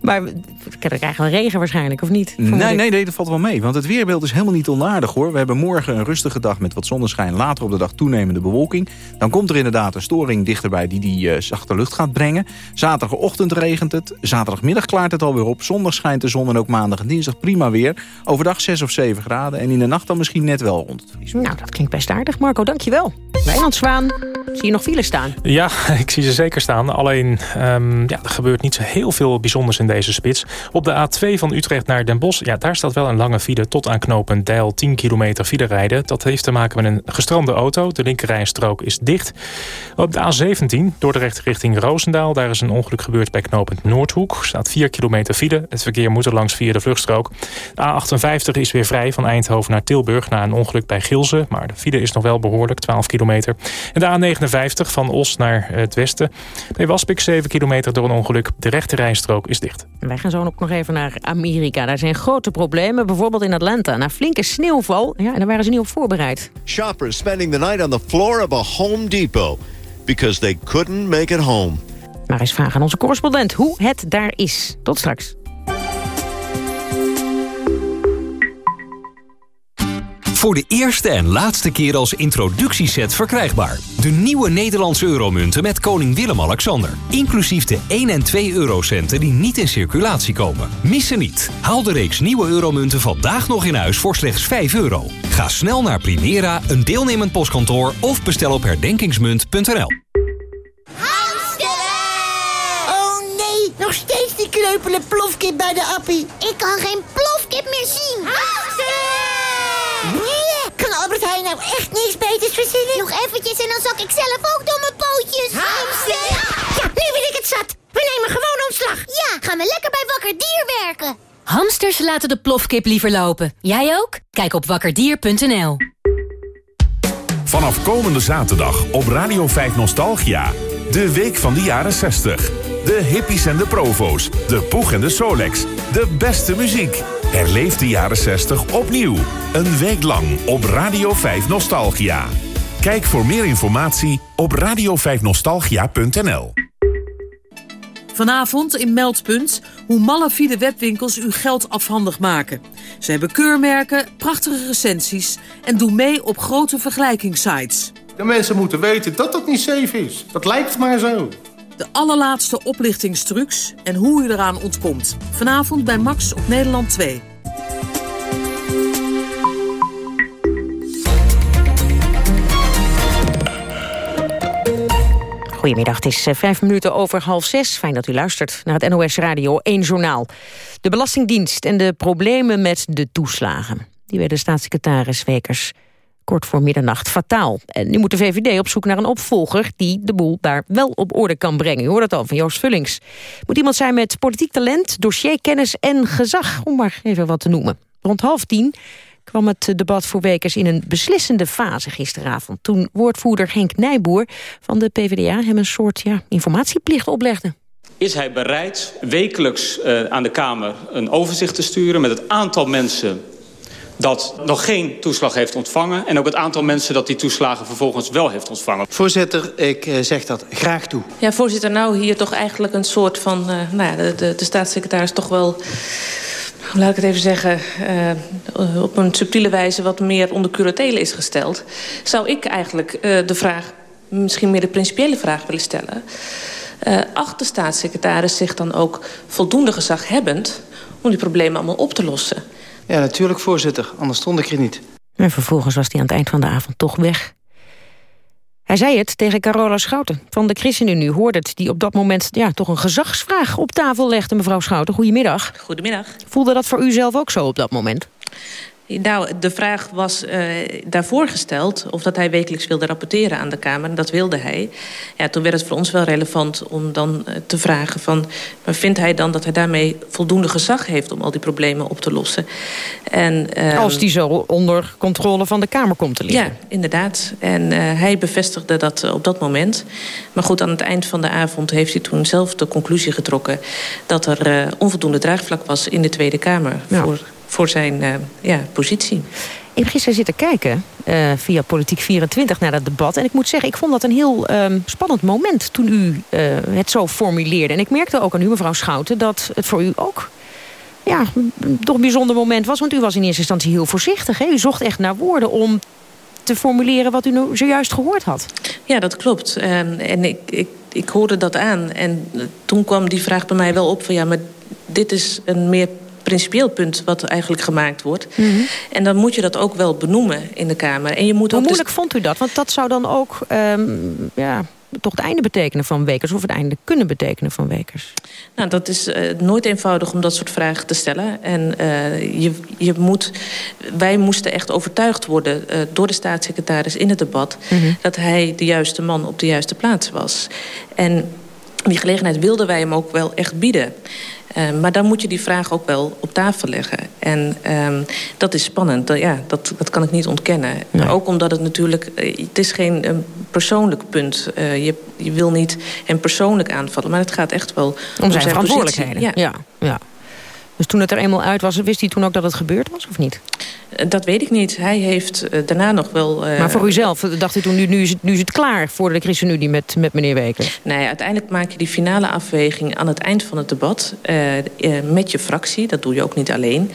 Speaker 2: Maar we krijgen wel regen waarschijnlijk, of niet?
Speaker 38: Nee, nee, nee, dat valt wel mee. Want het weerbeeld is helemaal niet onaardig, hoor. We hebben morgen een rustige dag met wat zonneschijn. Later op de dag toenemende bewolking. Dan komt er inderdaad een storing dichterbij die die uh, zachte lucht gaat brengen. Zaterdagochtend regent het. Zaterdagmiddag klaart het alweer op. Zondag schijnt de zon en ook maandag en dinsdag prima weer. Overdag 6 of 7 graden. En in de nacht dan misschien net wel rond het vries.
Speaker 2: Nou, dat klinkt best aardig, Marco. Dankjewel. Wijnand Zwaan, zie je nog files staan?
Speaker 7: Ja, ik zie ze zeker staan. Alleen, um, ja, er gebeurt niet zo heel veel bijzonders in deze spits. Op de A2 van Utrecht naar Den Bosch, ja, daar staat wel een lange file tot aan knooppunt Deil 10 kilometer file rijden. Dat heeft te maken met een gestrande auto. De linkerrijstrook is dicht. Op de A17, Dordrecht richting Roosendaal, daar is een ongeluk gebeurd bij knooppunt Noordhoek. Staat 4 kilometer file. Het verkeer moet er langs via de vluchtstrook. De A58 is weer vrij van Eindhoven naar Tilburg na een ongeluk bij Gilze. Maar de file is nog wel behoorlijk, 12 kilometer. En de A59 van Os naar het westen. Bij Waspik 7 kilometer door een ongeluk. De rijstrook is dicht.
Speaker 2: Wij gaan zo ook nog even naar Amerika. Daar zijn grote problemen, bijvoorbeeld in Atlanta. Na flinke sneeuwval, ja, en daar waren ze niet op voorbereid.
Speaker 15: Shoppers spending the night on the floor of a Home Depot... because they couldn't make it home.
Speaker 2: Maar eens vragen aan onze correspondent hoe het daar is. Tot straks.
Speaker 39: Voor de eerste en laatste keer als introductieset verkrijgbaar. De nieuwe Nederlandse euromunten met koning Willem-Alexander. Inclusief de 1 en 2 eurocenten die niet in circulatie komen. Missen niet. Haal de reeks nieuwe euromunten vandaag nog in huis voor slechts 5 euro. Ga snel naar Primera, een deelnemend postkantoor... of bestel op herdenkingsmunt.nl.
Speaker 40: Oh nee, nog steeds die kreupele plofkip bij de appie.
Speaker 41: Ik kan geen plofkip meer zien.
Speaker 40: Nee, kan Albert Heijn nou echt niks beters verzinnen?
Speaker 41: Nog eventjes en dan zak ik zelf ook door mijn pootjes.
Speaker 40: Hamster! Ja, nu ben ik het zat. We nemen gewoon ontslag.
Speaker 41: Ja, gaan we lekker bij Wakker Dier werken.
Speaker 42: Hamsters laten de plofkip liever lopen. Jij ook? Kijk op wakkerdier.nl.
Speaker 43: Vanaf komende zaterdag op Radio 5 Nostalgia. De week van de jaren 60. De hippies en de provo's. De poeg en de Solex. De beste muziek. Herleef de jaren 60 opnieuw. Een week lang op Radio 5 Nostalgia.
Speaker 44: Kijk voor meer informatie op radio5nostalgia.nl.
Speaker 45: Vanavond in Meldpunt hoe malafide webwinkels uw geld afhandig maken. Ze hebben keurmerken, prachtige recensies en doen mee op grote vergelijkingssites.
Speaker 46: De mensen moeten weten dat dat niet safe is. Dat lijkt maar zo.
Speaker 45: De allerlaatste oplichtingstrucs en hoe u eraan ontkomt. Vanavond bij Max op Nederland 2.
Speaker 2: Goedemiddag, het is eh, vijf minuten over half zes. Fijn dat u luistert naar het NOS Radio 1 Journaal. De Belastingdienst en de problemen met de toeslagen. Die werden staatssecretaris Wekers kort voor middernacht fataal. En nu moet de VVD op zoek naar een opvolger... die de boel daar wel op orde kan brengen. U hoort het al van Joost Vullings. Moet iemand zijn met politiek talent, dossierkennis en gezag... om maar even wat te noemen. Rond half tien kwam het debat voor Wekers in een beslissende fase gisteravond. Toen woordvoerder Henk Nijboer van de PvdA hem een soort ja, informatieplicht oplegde.
Speaker 47: Is hij bereid wekelijks uh, aan de Kamer een overzicht te sturen... met het aantal mensen dat nog geen toeslag heeft ontvangen... en ook het aantal mensen dat die toeslagen vervolgens wel heeft ontvangen.
Speaker 48: Voorzitter, ik uh, zeg dat graag toe.
Speaker 49: Ja, voorzitter, nou hier toch eigenlijk een soort van... Uh, nou ja, de, de, de staatssecretaris toch wel laat ik het even zeggen, uh, op een subtiele wijze wat meer onder curatele is gesteld, zou ik eigenlijk uh, de vraag, misschien meer de principiële vraag willen stellen. Uh, acht de staatssecretaris zich dan ook voldoende gezaghebbend om die problemen allemaal op te lossen?
Speaker 48: Ja, natuurlijk voorzitter, anders stond ik er niet.
Speaker 2: En vervolgens was hij aan het eind van de avond toch weg. Hij zei het tegen Carola Schouten van de ChristenUnie. Hoorde het, die op dat moment ja, toch een gezagsvraag op tafel legde. Mevrouw Schouten, goedemiddag.
Speaker 49: Goedemiddag.
Speaker 2: Voelde dat voor u zelf ook zo op dat moment?
Speaker 49: Nou, de vraag was uh, daarvoor gesteld of dat hij wekelijks wilde rapporteren aan de Kamer. En dat wilde hij. Ja, toen werd het voor ons wel relevant om dan uh, te vragen van... maar vindt hij dan dat hij daarmee voldoende gezag heeft om al die problemen op te lossen?
Speaker 2: En, uh, Als die zo onder controle van de Kamer komt te liggen.
Speaker 49: Ja, inderdaad. En hij bevestigde dat op dat moment. Maar goed, aan het eind van de avond heeft hij toen zelf de conclusie getrokken... dat er onvoldoende draagvlak was in de Tweede Kamer... Ja. voor voor zijn uh, ja, positie.
Speaker 2: Ik heb gisteren zitten kijken uh, via Politiek 24 naar dat debat. En ik moet zeggen, ik vond dat een heel um, spannend moment toen u uh, het zo formuleerde. En ik merkte ook aan u, mevrouw Schouten, dat het voor u ook ja, toch een bijzonder moment was. Want u was in eerste instantie heel voorzichtig. Hè? U zocht echt naar woorden om te formuleren wat u nu zojuist gehoord had.
Speaker 49: Ja, dat klopt. Um, en ik, ik, ik hoorde dat aan. En toen kwam die vraag bij mij wel op van ja, maar dit is een meer principieel punt wat eigenlijk gemaakt wordt. Mm -hmm. En dan moet je dat ook wel benoemen in de Kamer. En je moet
Speaker 2: Hoe
Speaker 49: ook
Speaker 2: moeilijk dus... vond u dat? Want dat zou dan ook um, ja, toch het einde betekenen van Wekers... of het einde kunnen betekenen van Wekers?
Speaker 49: Nou, dat is uh, nooit eenvoudig om dat soort vragen te stellen. En uh, je, je moet, wij moesten echt overtuigd worden uh, door de staatssecretaris in het debat... Mm -hmm. dat hij de juiste man op de juiste plaats was. En die gelegenheid wilden wij hem ook wel echt bieden. Uh, maar dan moet je die vraag ook wel op tafel leggen. En um, dat is spannend. Dat, ja, dat, dat kan ik niet ontkennen. Nee. Ook omdat het natuurlijk... Uh, het is geen um, persoonlijk punt. Uh, je, je wil niet hem persoonlijk aanvallen. Maar het gaat echt wel om,
Speaker 2: om zijn, zijn verantwoordelijkheden. Ja. Ja, ja. Dus toen het er eenmaal uit was, wist hij toen ook dat het gebeurd was of niet?
Speaker 49: Dat weet ik niet. Hij heeft uh, daarna nog wel...
Speaker 2: Uh... Maar voor uzelf, dacht u toen, nu, nu, is, het, nu is het klaar voor de ChristenUnie met, met meneer Wekers?
Speaker 49: Nee, uiteindelijk maak je die finale afweging aan het eind van het debat... Uh, met je fractie, dat doe je ook niet alleen.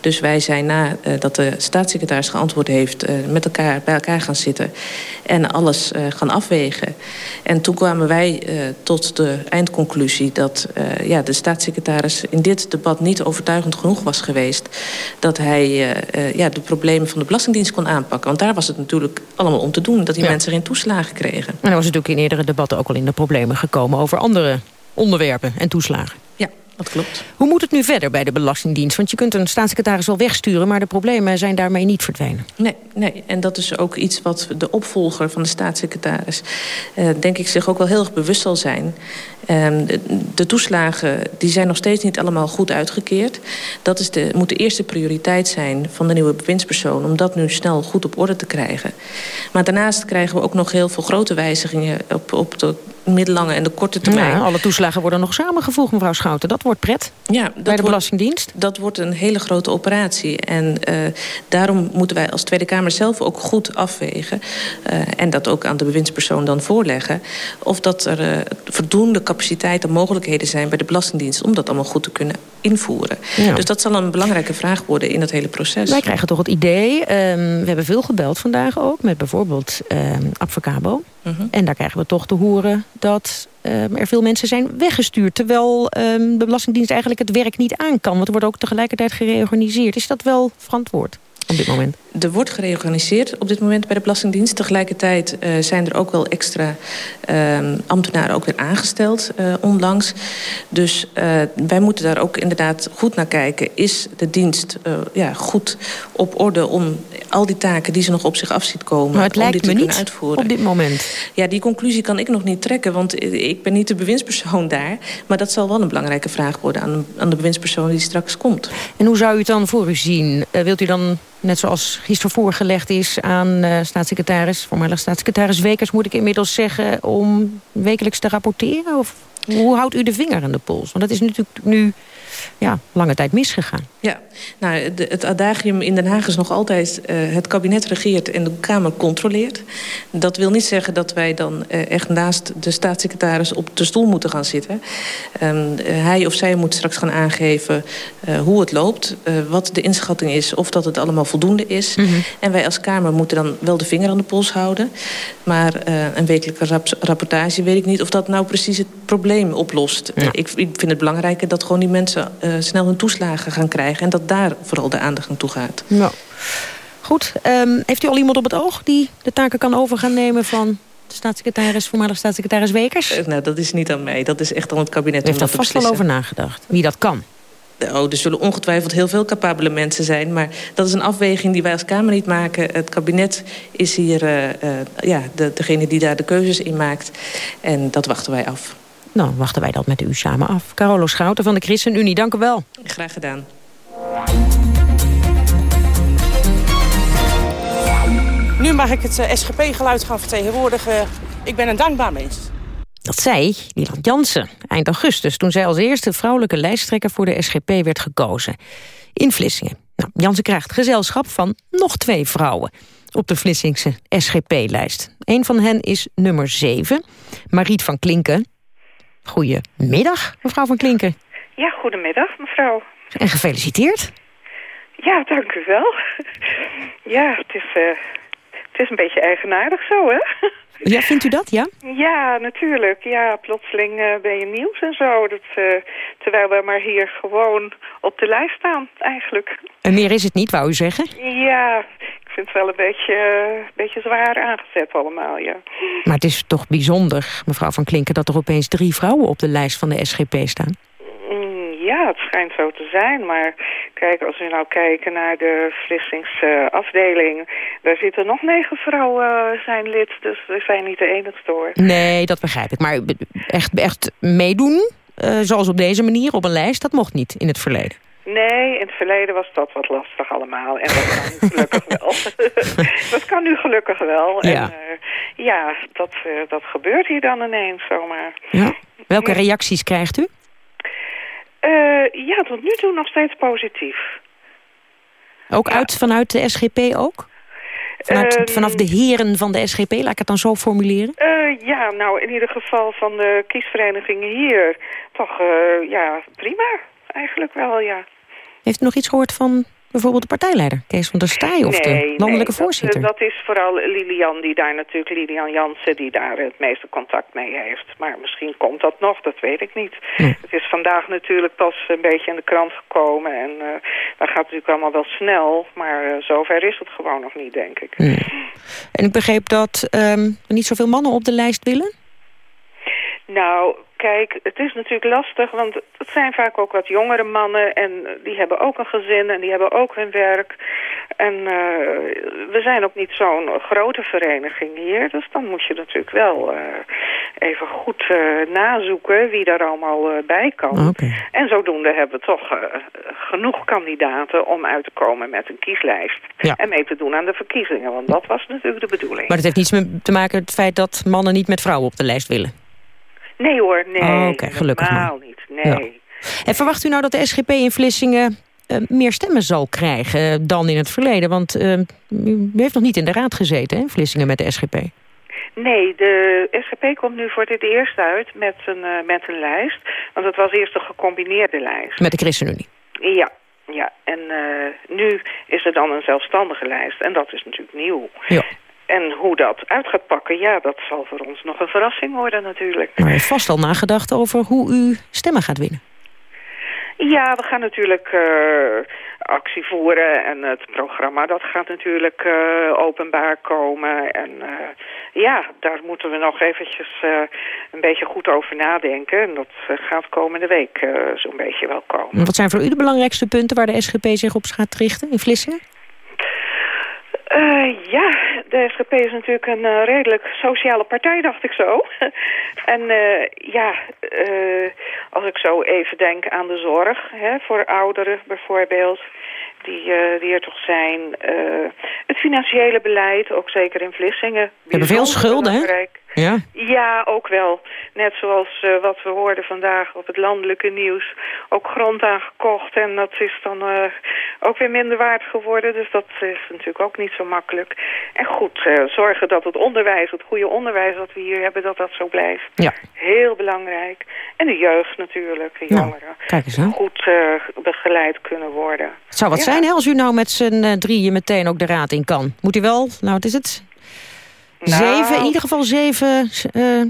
Speaker 49: Dus wij zijn nadat de staatssecretaris geantwoord heeft... met elkaar bij elkaar gaan zitten en alles gaan afwegen. En toen kwamen wij tot de eindconclusie... dat ja, de staatssecretaris in dit debat niet overtuigend genoeg was geweest... dat hij uh, ja, de problemen van de Belastingdienst kon aanpakken. Want daar was het natuurlijk allemaal om te doen... dat die ja. mensen geen toeslagen kregen.
Speaker 2: En er was natuurlijk in eerdere debatten ook al in de problemen gekomen... over andere onderwerpen en toeslagen.
Speaker 49: Ja, dat klopt.
Speaker 2: Hoe moet het nu verder bij de Belastingdienst? Want je kunt een staatssecretaris wel wegsturen... maar de problemen zijn daarmee niet verdwenen.
Speaker 49: Nee, nee. en dat is ook iets wat de opvolger van de staatssecretaris... Uh, denk ik zich ook wel heel erg bewust zal zijn. Um, de, de, toeslagen die zijn nog steeds niet allemaal goed uitgekeerd. Dat is de, moet de eerste prioriteit zijn van de nieuwe bewindspersoon... om dat nu snel goed op orde te krijgen. Maar daarnaast krijgen we ook nog heel veel grote wijzigingen... op, op de middellange en de korte termijn.
Speaker 2: Ja, alle toeslagen worden nog samengevoegd, mevrouw Schouten. Dat wordt pret
Speaker 49: ja, dat
Speaker 2: bij de
Speaker 49: wordt,
Speaker 2: Belastingdienst.
Speaker 49: Dat wordt een hele grote operatie. En uh, daarom moeten wij als Tweede Kamer zelf ook goed afwegen... Uh, en dat ook aan de bewindspersoon dan voorleggen... of dat er uh, voldoende capaciteit en mogelijkheden zijn bij de Belastingdienst... om dat allemaal goed te kunnen invoeren. Ja. Dus dat zal een belangrijke vraag worden in dat hele proces.
Speaker 2: Wij krijgen toch het idee, um, we hebben veel gebeld vandaag ook... met bijvoorbeeld um, Advocabo. Uh -huh. En daar krijgen we toch te horen dat um, er veel mensen zijn weggestuurd... terwijl de Belastingdienst eigenlijk het werk niet aan kan. Want er wordt ook tegelijkertijd gereorganiseerd. Is dat wel verantwoord? op dit moment?
Speaker 49: Er wordt gereorganiseerd op dit moment bij de Belastingdienst. Tegelijkertijd uh, zijn er ook wel extra uh, ambtenaren ook weer aangesteld uh, onlangs. Dus wij moeten daar ook inderdaad goed naar kijken. Is de dienst ja, goed op orde om al die taken die ze nog op zich af ziet komen...
Speaker 2: Maar het
Speaker 49: om die
Speaker 2: me
Speaker 49: te
Speaker 2: niet
Speaker 49: uitvoeren.
Speaker 2: op dit moment.
Speaker 49: Ja, die conclusie kan ik nog niet trekken, want ik ben niet de bewindspersoon daar. Maar dat zal wel een belangrijke vraag worden aan, aan de bewindspersoon die straks komt.
Speaker 2: En hoe zou u het dan voor u zien? wilt u dan net zoals gisteren voorgelegd is aan uh, staatssecretaris, voormalig staatssecretaris Wekers, moet ik inmiddels zeggen, om wekelijks te rapporteren? Of hoe houdt u de vinger aan de pols? Want dat is natuurlijk nu ja, lange tijd misgegaan.
Speaker 49: Ja, nou, de, het adagium in Den Haag is nog altijd... Uh, het kabinet regeert en de Kamer controleert. Dat wil niet zeggen dat wij dan uh, echt naast de staatssecretaris... op de stoel moeten gaan zitten. Um, uh, hij of zij moet straks gaan aangeven hoe het loopt... wat de inschatting is, of dat het allemaal voldoende is. Mm -hmm. En wij als Kamer moeten dan wel de vinger aan de pols houden. Maar een wekelijke rap rapportage weet ik niet... of dat nou precies het probleem oplost. Ja. Ik, ik vind het belangrijker dat gewoon die mensen... snel hun toeslagen gaan krijgen en dat daar vooral de aandacht naartoe gaat.
Speaker 2: Nou, goed. Um, heeft u al iemand op het oog die de taken kan over gaan nemen van de staatssecretaris, voormalig staatssecretaris Wekers?
Speaker 49: Uh, nou, dat is niet aan mij. Dat is echt aan het kabinet.
Speaker 2: U heeft daar vast wel over nagedacht, wie dat kan.
Speaker 49: Oh, er zullen ongetwijfeld heel veel capabele mensen zijn. Maar dat is een afweging die wij als Kamer niet maken. Het kabinet is hier uh, uh, ja, de, degene die daar de keuzes in maakt. En dat wachten wij af.
Speaker 2: Nou, wachten wij dat met u samen af. Carolo Schouten van de ChristenUnie, dank u wel.
Speaker 49: Graag gedaan.
Speaker 50: Nu mag ik het uh, SGP-geluid gaan vertegenwoordigen. Ik ben een dankbaar mens.
Speaker 2: Dat zei Nieland Jansen eind augustus... toen zij als eerste vrouwelijke lijsttrekker voor de SGP werd gekozen. In Vlissingen. Nou, Jansen krijgt gezelschap van nog twee vrouwen... op de Vlissingse SGP-lijst. Een van hen is nummer 7, Mariet van Klinken. Goedemiddag, mevrouw van Klinken.
Speaker 51: Ja, goedemiddag, mevrouw.
Speaker 2: En gefeliciteerd.
Speaker 51: Ja, dank u wel. ja, het is, uh, het is een beetje eigenaardig zo, hè?
Speaker 2: Ja, vindt u dat, ja?
Speaker 51: Ja, natuurlijk. Ja, plotseling uh, ben je nieuws en zo. Dat, uh, terwijl we maar hier gewoon op de lijst staan, eigenlijk.
Speaker 2: En meer is het niet, wou u zeggen?
Speaker 51: Ja, vind het wel een beetje, uh, beetje zwaar aangezet allemaal, ja.
Speaker 2: Maar het is toch bijzonder, mevrouw Van Klinken... dat er opeens drie vrouwen op de lijst van de SGP staan?
Speaker 51: Ja, het schijnt zo te zijn. Maar kijk, als we nou kijken naar de Vlissingse afdeling... daar zitten nog negen vrouwen uh, zijn lid. Dus we zijn niet de enigste hoor.
Speaker 2: Nee, dat begrijp ik. Maar echt, echt meedoen, uh, zoals op deze manier, op een lijst... dat mocht niet in het verleden.
Speaker 51: Nee, in het verleden was dat wat lastig allemaal. En dat kan nu gelukkig wel. dat kan nu gelukkig wel.
Speaker 2: Ja,
Speaker 51: en, uh, ja dat, dat gebeurt hier dan ineens zomaar.
Speaker 2: Ja. Welke reacties krijgt u?
Speaker 51: Uh, ja, tot nu toe nog steeds positief.
Speaker 2: Ook ja. uit, vanuit de SGP ook? Vanuit, uh, vanaf de heren van de SGP, laat ik het dan zo formuleren?
Speaker 51: Uh, ja, nou in ieder geval van de kiesverenigingen hier toch ja, prima. Eigenlijk wel, ja.
Speaker 2: Heeft u nog iets gehoord van bijvoorbeeld de partijleider, Kees van der Staaij... of
Speaker 51: nee,
Speaker 2: de landelijke
Speaker 51: nee,
Speaker 2: voorzitter?
Speaker 51: Dat, dat is vooral Lilian die daar natuurlijk, Lilian Jansen... die daar het meeste contact mee heeft. Maar misschien komt dat nog, dat weet ik niet.
Speaker 2: Nee.
Speaker 51: Het is vandaag natuurlijk pas een beetje in de krant gekomen... en uh, dat gaat natuurlijk allemaal wel snel... maar uh, zover is het gewoon nog niet, denk ik.
Speaker 2: En ik begreep dat um, er niet zoveel mannen op de lijst willen?
Speaker 51: Nou, kijk, het is natuurlijk lastig, want het zijn vaak ook wat jongere mannen... en die hebben ook een gezin en die hebben ook hun werk. En uh, we zijn ook niet zo'n grote vereniging hier, dus dan moet je natuurlijk wel uh, even goed uh, nazoeken wie daar allemaal bij kan.
Speaker 2: Okay.
Speaker 51: En zodoende hebben we toch genoeg kandidaten om uit te komen met een kieslijst.
Speaker 2: Ja.
Speaker 51: En mee te doen aan de verkiezingen, want dat was natuurlijk de bedoeling.
Speaker 2: Maar het heeft niets te maken met het feit dat mannen niet met vrouwen op de lijst willen?
Speaker 51: Nee hoor, nee.
Speaker 2: Oh, oké, gelukkig maar.
Speaker 51: niet, nee.
Speaker 2: En verwacht u nou dat de SGP in Vlissingen eh, meer stemmen zal krijgen eh, dan in het verleden? Want eh, u heeft nog niet in de raad gezeten, hè, Vlissingen met de SGP.
Speaker 51: Nee, de SGP komt nu voor het eerst uit met een, met een lijst. Want het was eerst een gecombineerde lijst.
Speaker 2: Met de ChristenUnie.
Speaker 51: Ja, ja. En nu is er dan een zelfstandige lijst. En dat is natuurlijk nieuw.
Speaker 2: Ja.
Speaker 51: En hoe dat uit gaat pakken, ja, dat zal voor ons nog een verrassing worden natuurlijk.
Speaker 2: Maar u heeft vast al nagedacht over hoe u stemmen gaat winnen.
Speaker 51: Ja, we gaan natuurlijk eh, actie voeren en het programma dat gaat natuurlijk eh, openbaar komen. En eh, ja, daar moeten we nog eventjes een beetje goed over nadenken. En dat gaat komende week zo'n beetje wel komen.
Speaker 2: Wat zijn voor u de belangrijkste punten waar de SGP zich op gaat richten in Vlissingen?
Speaker 51: Eh, ja, de SGP is natuurlijk een eh, redelijk sociale partij, dacht ik zo. en eh, ja, als ik zo even denk aan de zorg hè, voor ouderen bijvoorbeeld... Die, die er toch zijn. het financiële beleid, ook zeker in Vlissingen.
Speaker 2: We hebben veel schulden, hè? Ja.
Speaker 51: Ja, ook wel. Net zoals eh, wat we hoorden vandaag op het landelijke nieuws. Ook grond aangekocht en dat is dan eh, ook weer minder waard geworden. Dus dat is natuurlijk ook niet zo makkelijk. En goed, eh, zorgen dat het onderwijs, het goede onderwijs dat we hier hebben, dat dat zo blijft.
Speaker 2: Ja.
Speaker 51: Heel belangrijk. En de jeugd natuurlijk, de
Speaker 2: Nou,
Speaker 51: jongeren.
Speaker 2: kijk eens aan.
Speaker 51: Goed begeleid kunnen worden.
Speaker 2: Het zou wat
Speaker 51: Ja.
Speaker 2: zijn hè, als u nou met z'n drieën meteen ook de raad in kan. Moet u wel, nou wat is het?
Speaker 51: Nou.
Speaker 2: Zeven, in ieder geval zeven eh,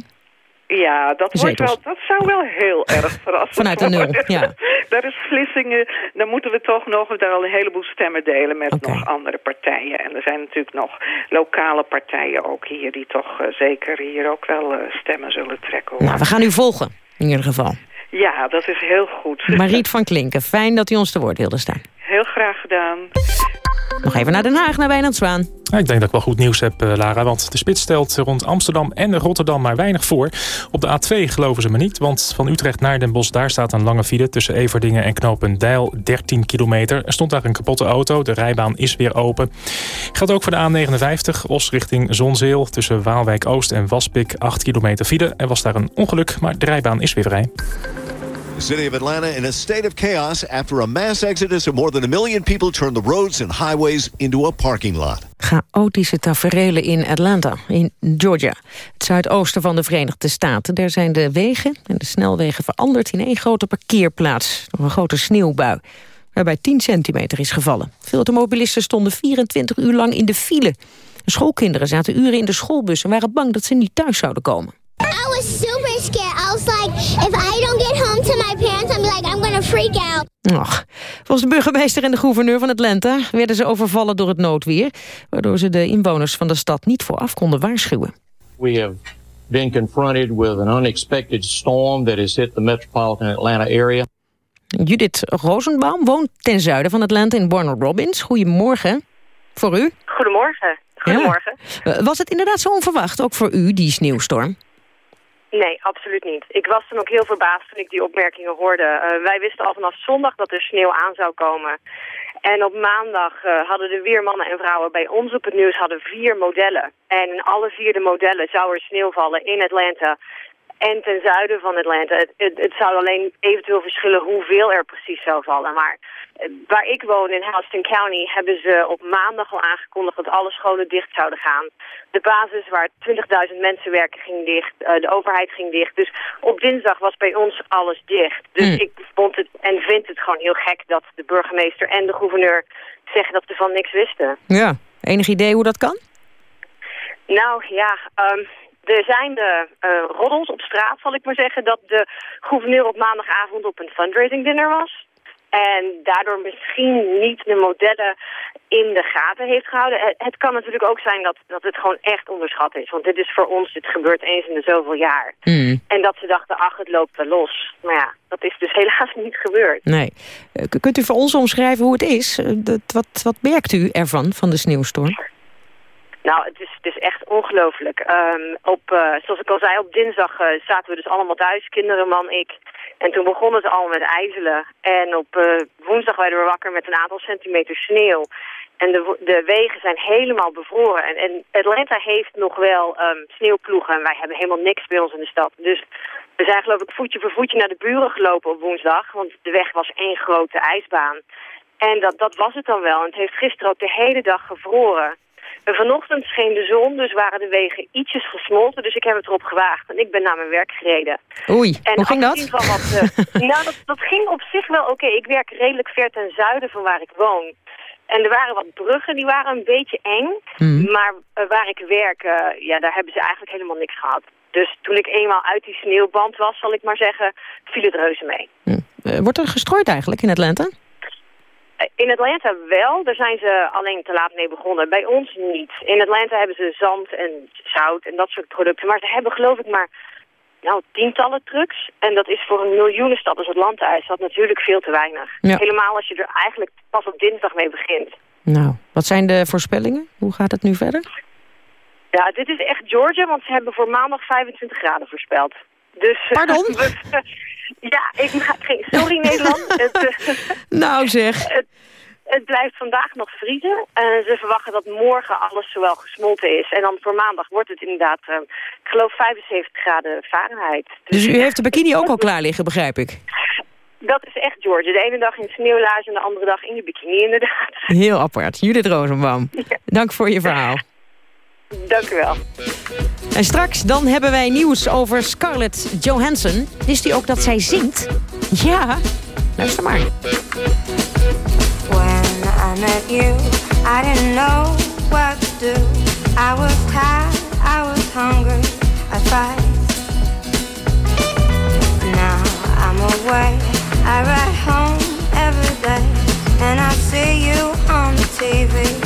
Speaker 51: Ja, dat, wordt wel, dat zou wel heel erg verrassend
Speaker 2: Vanuit de nul, ja.
Speaker 51: Daar is Vlissingen, dan moeten we toch nog daar al een heleboel stemmen delen met nog andere partijen. En er zijn natuurlijk nog lokale partijen ook hier die toch eh, zeker hier ook wel eh, stemmen zullen trekken. hoor.
Speaker 2: Nou, we gaan u volgen, in ieder geval.
Speaker 51: Ja, dat is heel goed.
Speaker 2: Mariet van Klinken, fijn dat u ons te woord wilde staan.
Speaker 51: Heel graag gedaan.
Speaker 2: Nog even naar Den Haag, naar Wijnand Zwaan.
Speaker 7: Ja, ik denk dat ik wel goed nieuws heb, eh, Lara. Want de spits stelt rond Amsterdam en Rotterdam maar weinig voor. Op de A2 geloven ze me niet. Want van Utrecht naar Den Bosch, daar staat een lange file... tussen Everdingen en knooppunt Deil, 13 kilometer. Er stond daar een kapotte auto. De rijbaan is weer open. Geldt ook voor de A59, Os richting Zonzeel. Tussen Waalwijk Oost en Waspik, 8 kilometer file. Er was daar een ongeluk, maar de rijbaan is weer vrij.
Speaker 52: The city of Atlanta in a state of chaos after a mass exodus of more than a million people turned the roads and highways into a parking lot.
Speaker 2: Chaotische taferelen in Atlanta, in Georgia. Het zuidoosten van de Verenigde Staten. Daar zijn de wegen en de snelwegen veranderd in één grote parkeerplaats. Door een grote sneeuwbui, waarbij 10 centimeter is gevallen. Veel automobilisten stonden 24 uur lang in de file. De schoolkinderen zaten uren in de schoolbus en waren bang dat ze niet thuis zouden komen.
Speaker 40: I was super scared. I was like, if I don't get home to my parents, I'm like, I'm gonna freak out.
Speaker 2: Ach, volgens de burgemeester en de gouverneur van Atlanta... werden ze overvallen door het noodweer... waardoor ze de inwoners van de stad niet vooraf konden waarschuwen.
Speaker 53: We have been confronted with an unexpected storm that has hit the metropolitan Atlanta area.
Speaker 2: Judith Rosenbaum woont ten zuiden van Atlanta in Warner Robins. Goedemorgen. Voor u?
Speaker 54: Goedemorgen. Goedemorgen.
Speaker 2: Ja. Eh, Was het inderdaad zo onverwacht, ook voor u, die sneeuwstorm?
Speaker 54: Nee, absoluut niet. Ik was toen ook heel verbaasd toen ik die opmerkingen hoorde. Eh, wij wisten al vanaf zondag dat er sneeuw aan zou komen. En op maandag eh, hadden de weermannen en vrouwen bij ons op het nieuws hadden vier modellen. En in alle vier de modellen zou er sneeuw vallen in Atlanta en ten zuiden van Atlanta. Het, het, het zou alleen eventueel verschillen hoeveel er precies zou vallen. Maar eh, waar ik woon in Houston County hebben ze op maandag al aangekondigd dat alle scholen dicht zouden gaan. De basis waar 20.000 mensen werken ging dicht, eh, de overheid ging dicht. Dus op dinsdag was bij ons alles dicht. Dus ik vond het en vind het gewoon heel gek dat de burgemeester en de gouverneur zeggen dat ze van niks wisten.
Speaker 2: Ja. Enig idee hoe dat kan?
Speaker 54: Nou ja, ehm, er zijn de eh, roddels op straat, zal ik maar zeggen, dat de gouverneur op maandagavond op een fundraising dinner was. En daardoor misschien niet de modellen in de gaten heeft gehouden. Het, het kan natuurlijk ook zijn dat, dat het gewoon echt onderschat is. Want dit is voor ons, dit gebeurt eens in de zoveel jaar.
Speaker 2: Hmm.
Speaker 54: En dat ze dachten, ach, het loopt wel los. Maar ja, dat is dus helaas niet gebeurd.
Speaker 2: Nee. Eh, kunt u voor ons omschrijven hoe het is? Eh, dat- wat, wat merkt u ervan, van de sneeuwstorm?
Speaker 54: Nou, het is, het is echt ongelooflijk. Ehm, op, eh, zoals ik al zei, op dinsdag eh, zaten we dus allemaal thuis, kinderen, man, ik. En toen begonnen ze al met ijzelen. En op eh, woensdag werden we wakker met een aantal centimeter sneeuw. En de, de wegen zijn helemaal bevroren. En, en Atlanta heeft nog wel um, sneeuwploegen en wij hebben helemaal niks bij ons in de stad. Dus we zijn geloof ik voetje voor voetje naar de buren gelopen op woensdag. Want de weg was één grote ijsbaan. En dat, dat was het dan wel. En het heeft gisteren ook de hele dag gevroren. En vanochtend scheen de zon, dus waren de wegen ietsjes gesmolten. Dus ik heb het erop gewaagd en ik ben naar mijn werk gereden.
Speaker 2: Oei,
Speaker 54: en
Speaker 2: hoe ging dat?
Speaker 54: Van wat, uh, nou, dat, dat ging op zich wel oké. Ik werk redelijk ver ten zuiden van waar ik woon. En er waren wat bruggen, die waren een beetje eng.
Speaker 2: Mhm.
Speaker 54: Maar uh, waar ik werk, uh, ja, daar hebben ze eigenlijk helemaal niks gehad. Dus toen ik eenmaal uit die sneeuwband was, zal ik maar zeggen, viel het reuze mee.
Speaker 2: Uh, wordt er gestrooid eigenlijk in Atlanta?
Speaker 54: In Atlanta wel, daar zijn ze alleen te laat mee begonnen. Bij ons niet. In Atlanta hebben ze zand en zout en dat soort producten. Maar ze hebben geloof ik maar nou, tientallen trucks. En dat is voor een miljoenenstad als Atlanta is dat natuurlijk veel te weinig.
Speaker 2: Ja.
Speaker 54: Helemaal als je er eigenlijk pas op dinsdag mee begint.
Speaker 2: Nou, wat zijn de voorspellingen? Hoe gaat het nu verder?
Speaker 54: Ja, dit is echt Georgia, want ze hebben voor maandag 25 graden voorspeld. Dus,
Speaker 2: Pardon?
Speaker 54: ja, ik geen... Sorry Nederland. het,
Speaker 2: nou zeg.
Speaker 54: Het, het, blijft vandaag nog vriezen. En ze verwachten dat morgen alles zowel gesmolten is. En dan voor maandag wordt het inderdaad, uh, ik geloof 75 graden Fahrenheit.
Speaker 2: Dus, dus u heeft de bikini ook al klaar liggen, begrijp ik?
Speaker 54: Dat is echt Georgia. De ene dag in sneeuwlaars en de andere dag in de bikini inderdaad.
Speaker 2: Heel apart. Judith Rosenbaum, ja. dank voor je verhaal.
Speaker 54: Dank u wel.
Speaker 2: En straks dan hebben wij nieuws over Scarlett Johansson. Wist u ook dat zij zingt? Ja, luister maar.
Speaker 55: When I met you, I didn't know what to do. I was tired, I was hungry, I fight. Now I'm away, I ride home every day. And I see you on the TV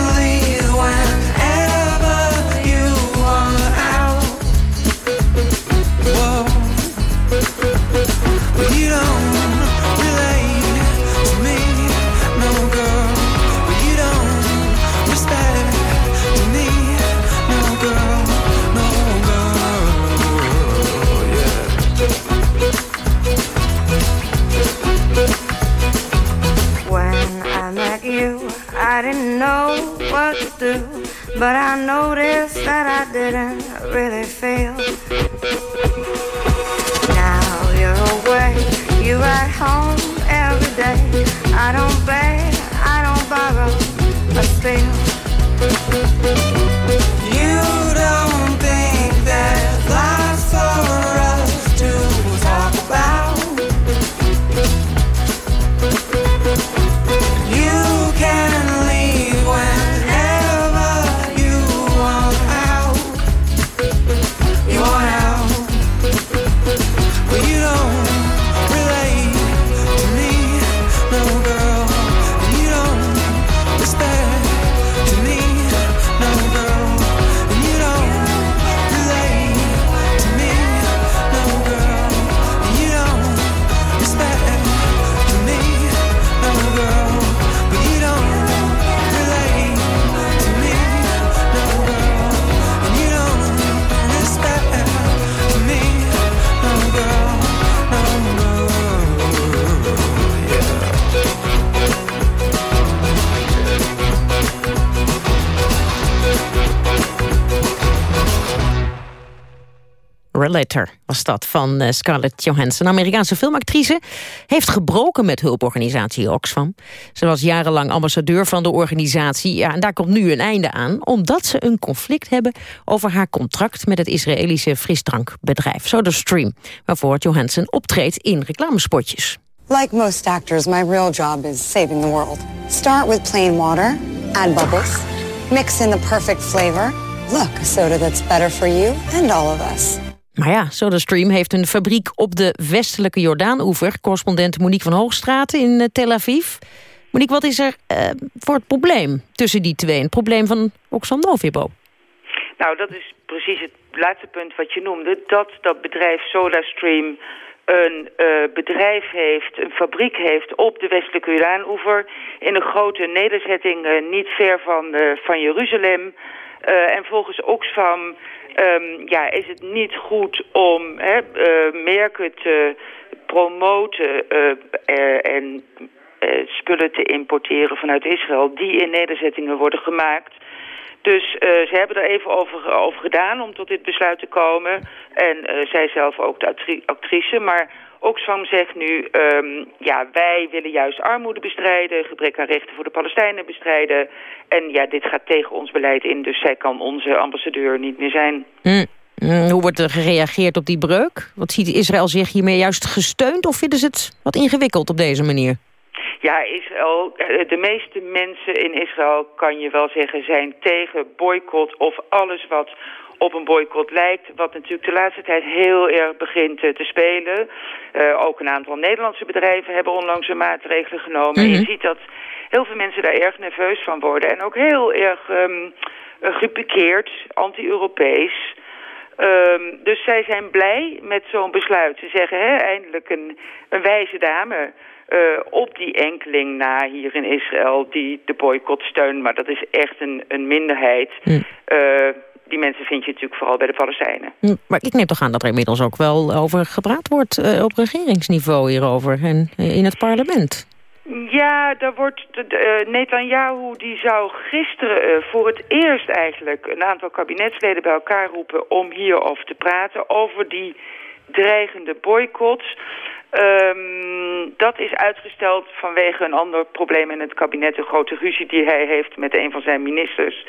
Speaker 55: but I noticed that I didn't really feel. Now you're away, you ride home
Speaker 2: Relator was dat van uh, Scarlett Johansson. Amerikaanse filmactrice heeft gebroken met hulporganisatie Oxfam. Ze was jarenlang ambassadeur van de organisatie. Ja, en daar komt nu een einde aan, omdat ze een conflict hebben over haar contract met het Israëlische frisdrankbedrijf SodaStream, waarvoor Johansson optreedt in reclamespotjes.
Speaker 56: Like most actors, my real job is saving the world. Start with plain water, add bubbles, mix in the perfect flavor. Look, a soda that's better for you and all of us.
Speaker 2: Maar ja, SodaStream heeft een fabriek op de westelijke Jordaan-oever. Correspondent Monique van Hoogstraten in uh, Tel Aviv. Monique, wat is er uh, voor het probleem tussen die twee? Het probleem van Oxfam Novib?
Speaker 57: Nou, dat is precies het laatste punt wat je noemde. Dat dat bedrijf SodaStream
Speaker 55: een eh, bedrijf heeft, een fabriek heeft op de westelijke Jordaanoever... in een grote nederzetting eh, niet ver van, eh, van Jeruzalem. Eh, en volgens Oxfam ehm, ja, is het niet goed om hè, eh, merken te promoten eh, eh, en spullen te importeren vanuit Israël... die in nederzettingen worden gemaakt... Dus ze hebben er even over, over gedaan om tot dit besluit te komen. En eh, zij zelf ook de actri- actrice. Maar Oxfam zegt nu, ehm, ja, wij willen juist armoede bestrijden... gebrek aan rechten voor de Palestijnen bestrijden. En ja, dit gaat tegen ons beleid in, dus zij kan onze ambassadeur niet meer zijn.
Speaker 2: Mm. Mm, Hoe wordt er gereageerd op die breuk? Wat ziet Israël zich hiermee juist gesteund... of vinden ze het wat ingewikkeld op deze manier?
Speaker 55: Ja, Israël, eh, de meeste mensen in Israël, kan je wel zeggen, zijn tegen boycott of alles wat op een boycott lijkt. Wat natuurlijk de laatste tijd heel erg begint eh, te spelen. Eh, ook een aantal Nederlandse bedrijven hebben onlangs een maatregelen genomen. En je ziet dat heel veel mensen daar erg nerveus van worden. En ook heel erg ehm eh, gepikeerd, anti-Europees. Ehm, dus zij zijn blij met zo'n besluit. Ze zeggen, hè, eindelijk een, een wijze dame op die enkeling na hier in Israël die de boycott steunt. Maar dat is echt een, een minderheid. Eh, die mensen vind je natuurlijk vooral bij de Palestijnen.
Speaker 2: Hm, Maar ik neem toch aan dat er inmiddels ook wel over gepraat wordt... eh, op regeringsniveau hierover en eh, in het parlement.
Speaker 55: Ja, daar wordt eh, Netanyahu die zou gisteren voor het eerst eigenlijk een aantal kabinetsleden bij elkaar roepen om hierover te praten, over die dreigende boycotts. Ehm, dat is uitgesteld vanwege een ander probleem in het kabinet, een grote ruzie die hij heeft met een van zijn ministers.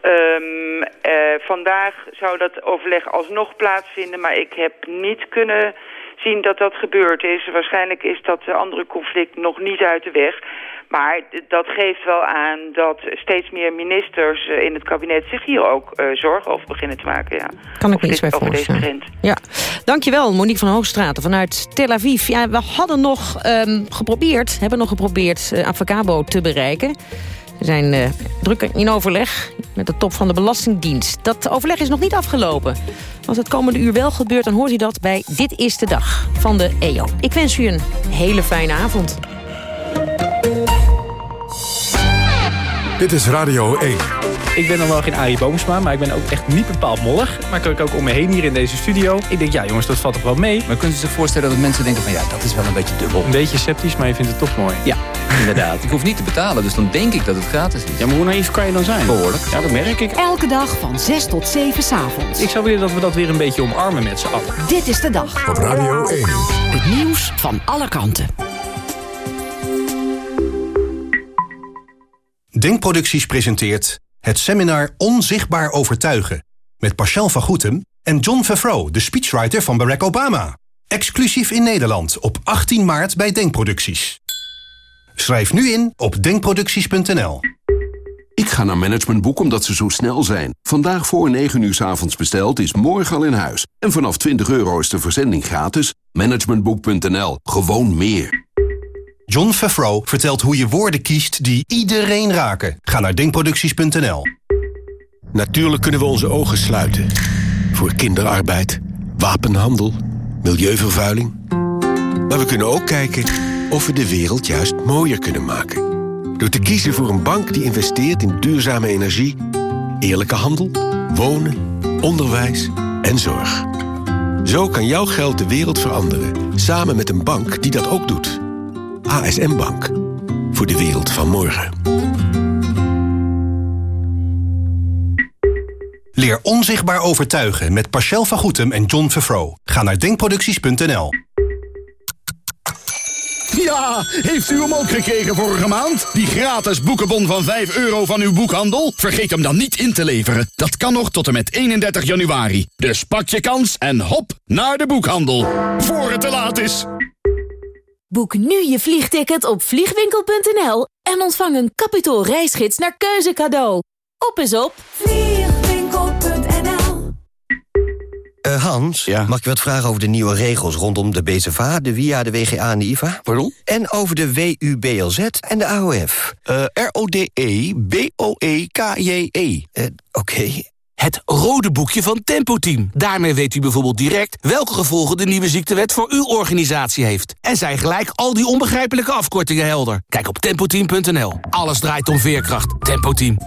Speaker 55: Ehm, eh, vandaag zou dat overleg alsnog plaatsvinden, maar ik heb niet kunnen zien dat dat gebeurd is. Waarschijnlijk is dat eh, andere conflict nog niet uit de weg. Maar dat geeft wel aan dat steeds meer ministers eh, in het kabinet zich hier ook eh, zorgen over beginnen te maken. Ja.
Speaker 2: Kan ik me iets bij voorstellen. Ja, dankjewel Monique van Hoogstraten vanuit Tel Aviv. Ja, we hadden nog ehm, geprobeerd, hebben nog geprobeerd uh, Avocabo te bereiken. We zijn eh, druk in overleg met de top van de Belastingdienst. Dat overleg is nog niet afgelopen. Als het komende uur wel gebeurt, dan hoort u dat bij Dit is de Dag van de EO. Ik wens u een hele fijne avond.
Speaker 58: Dit is Radio 1.
Speaker 59: Ik ben dan wel geen Arie Boomsma, maar ik ben ook echt niet bepaald mollig. Maar kijk ook om me heen hier in deze studio. Ik denk, ja jongens, dat valt toch wel mee.
Speaker 60: Maar kunt u zich voorstellen dat mensen denken van ja, dat is wel een beetje dubbel.
Speaker 59: Een beetje sceptisch, maar je vindt het toch mooi.
Speaker 60: Ja, inderdaad. Ik hoef niet te betalen, dus dan denk ik dat het gratis is.
Speaker 59: Ja, maar hoe naïef kan je dan zijn?
Speaker 60: Behoorlijk.
Speaker 59: Ja, dat merk ik.
Speaker 61: Elke dag van 6 tot 7 s'avonds.
Speaker 59: Ik zou willen dat we dat weer een beetje omarmen met z'n allen.
Speaker 61: Dit is de dag.
Speaker 58: Op Radio 1.
Speaker 61: Het nieuws van alle kanten.
Speaker 62: Denkproducties presenteert het seminar Onzichtbaar Overtuigen... met Pascal van Goetem en John Favreau, de speechwriter van Barack Obama. Exclusief in Nederland op 18 maart bij Denkproducties. Schrijf nu in op denkproducties.nl.
Speaker 63: Ik ga naar Managementboek omdat ze zo snel zijn. Vandaag voor 9 uur 's avonds besteld is morgen al in huis. En vanaf 20 euro is de verzending gratis. Managementboek.nl. Gewoon meer.
Speaker 62: John Favreau vertelt hoe je woorden kiest die iedereen raken. Ga naar denkproducties.nl.
Speaker 64: Natuurlijk kunnen we onze ogen sluiten. Voor kinderarbeid, wapenhandel, milieuvervuiling. Maar we kunnen ook kijken of we de wereld juist mooier kunnen maken. Door te kiezen voor een bank die investeert in duurzame energie, eerlijke handel, wonen, onderwijs en zorg. Zo kan jouw geld de wereld veranderen, samen met een bank die dat ook doet. ASM Bank, voor de wereld van morgen.
Speaker 62: Leer onzichtbaar overtuigen met Pascal van Goetem en John Favreau. Ga naar denkproducties.nl.
Speaker 56: Ja, heeft u hem ook gekregen vorige maand? Die gratis boekenbon van 5 euro van uw boekhandel? Vergeet hem dan niet in te leveren. Dat kan nog tot en met 31 januari. Dus pak je kans en hop naar de boekhandel. Voor het te laat is.
Speaker 42: Boek nu je vliegticket op vliegwinkel.nl en ontvang een kapitaal reisgids naar keuze cadeau. Op is op vliegwinkel.nl
Speaker 65: Eh, Hans, mag ik wat vragen over de nieuwe regels rondom de BZVA, de WIA, de WGA en de IVA?
Speaker 66: Pardon?
Speaker 65: En over de WUBLZ en de AOF?
Speaker 66: R-O-D-E, B-O-E, K-J-E.
Speaker 65: Eh, Oké.
Speaker 38: Het rode boekje van Tempo Team. Daarmee weet u bijvoorbeeld direct welke gevolgen de nieuwe ziektewet voor uw organisatie heeft. En zijn gelijk al die onbegrijpelijke afkortingen helder. Kijk op tempoteam.nl. Alles draait om veerkracht. Tempo Team.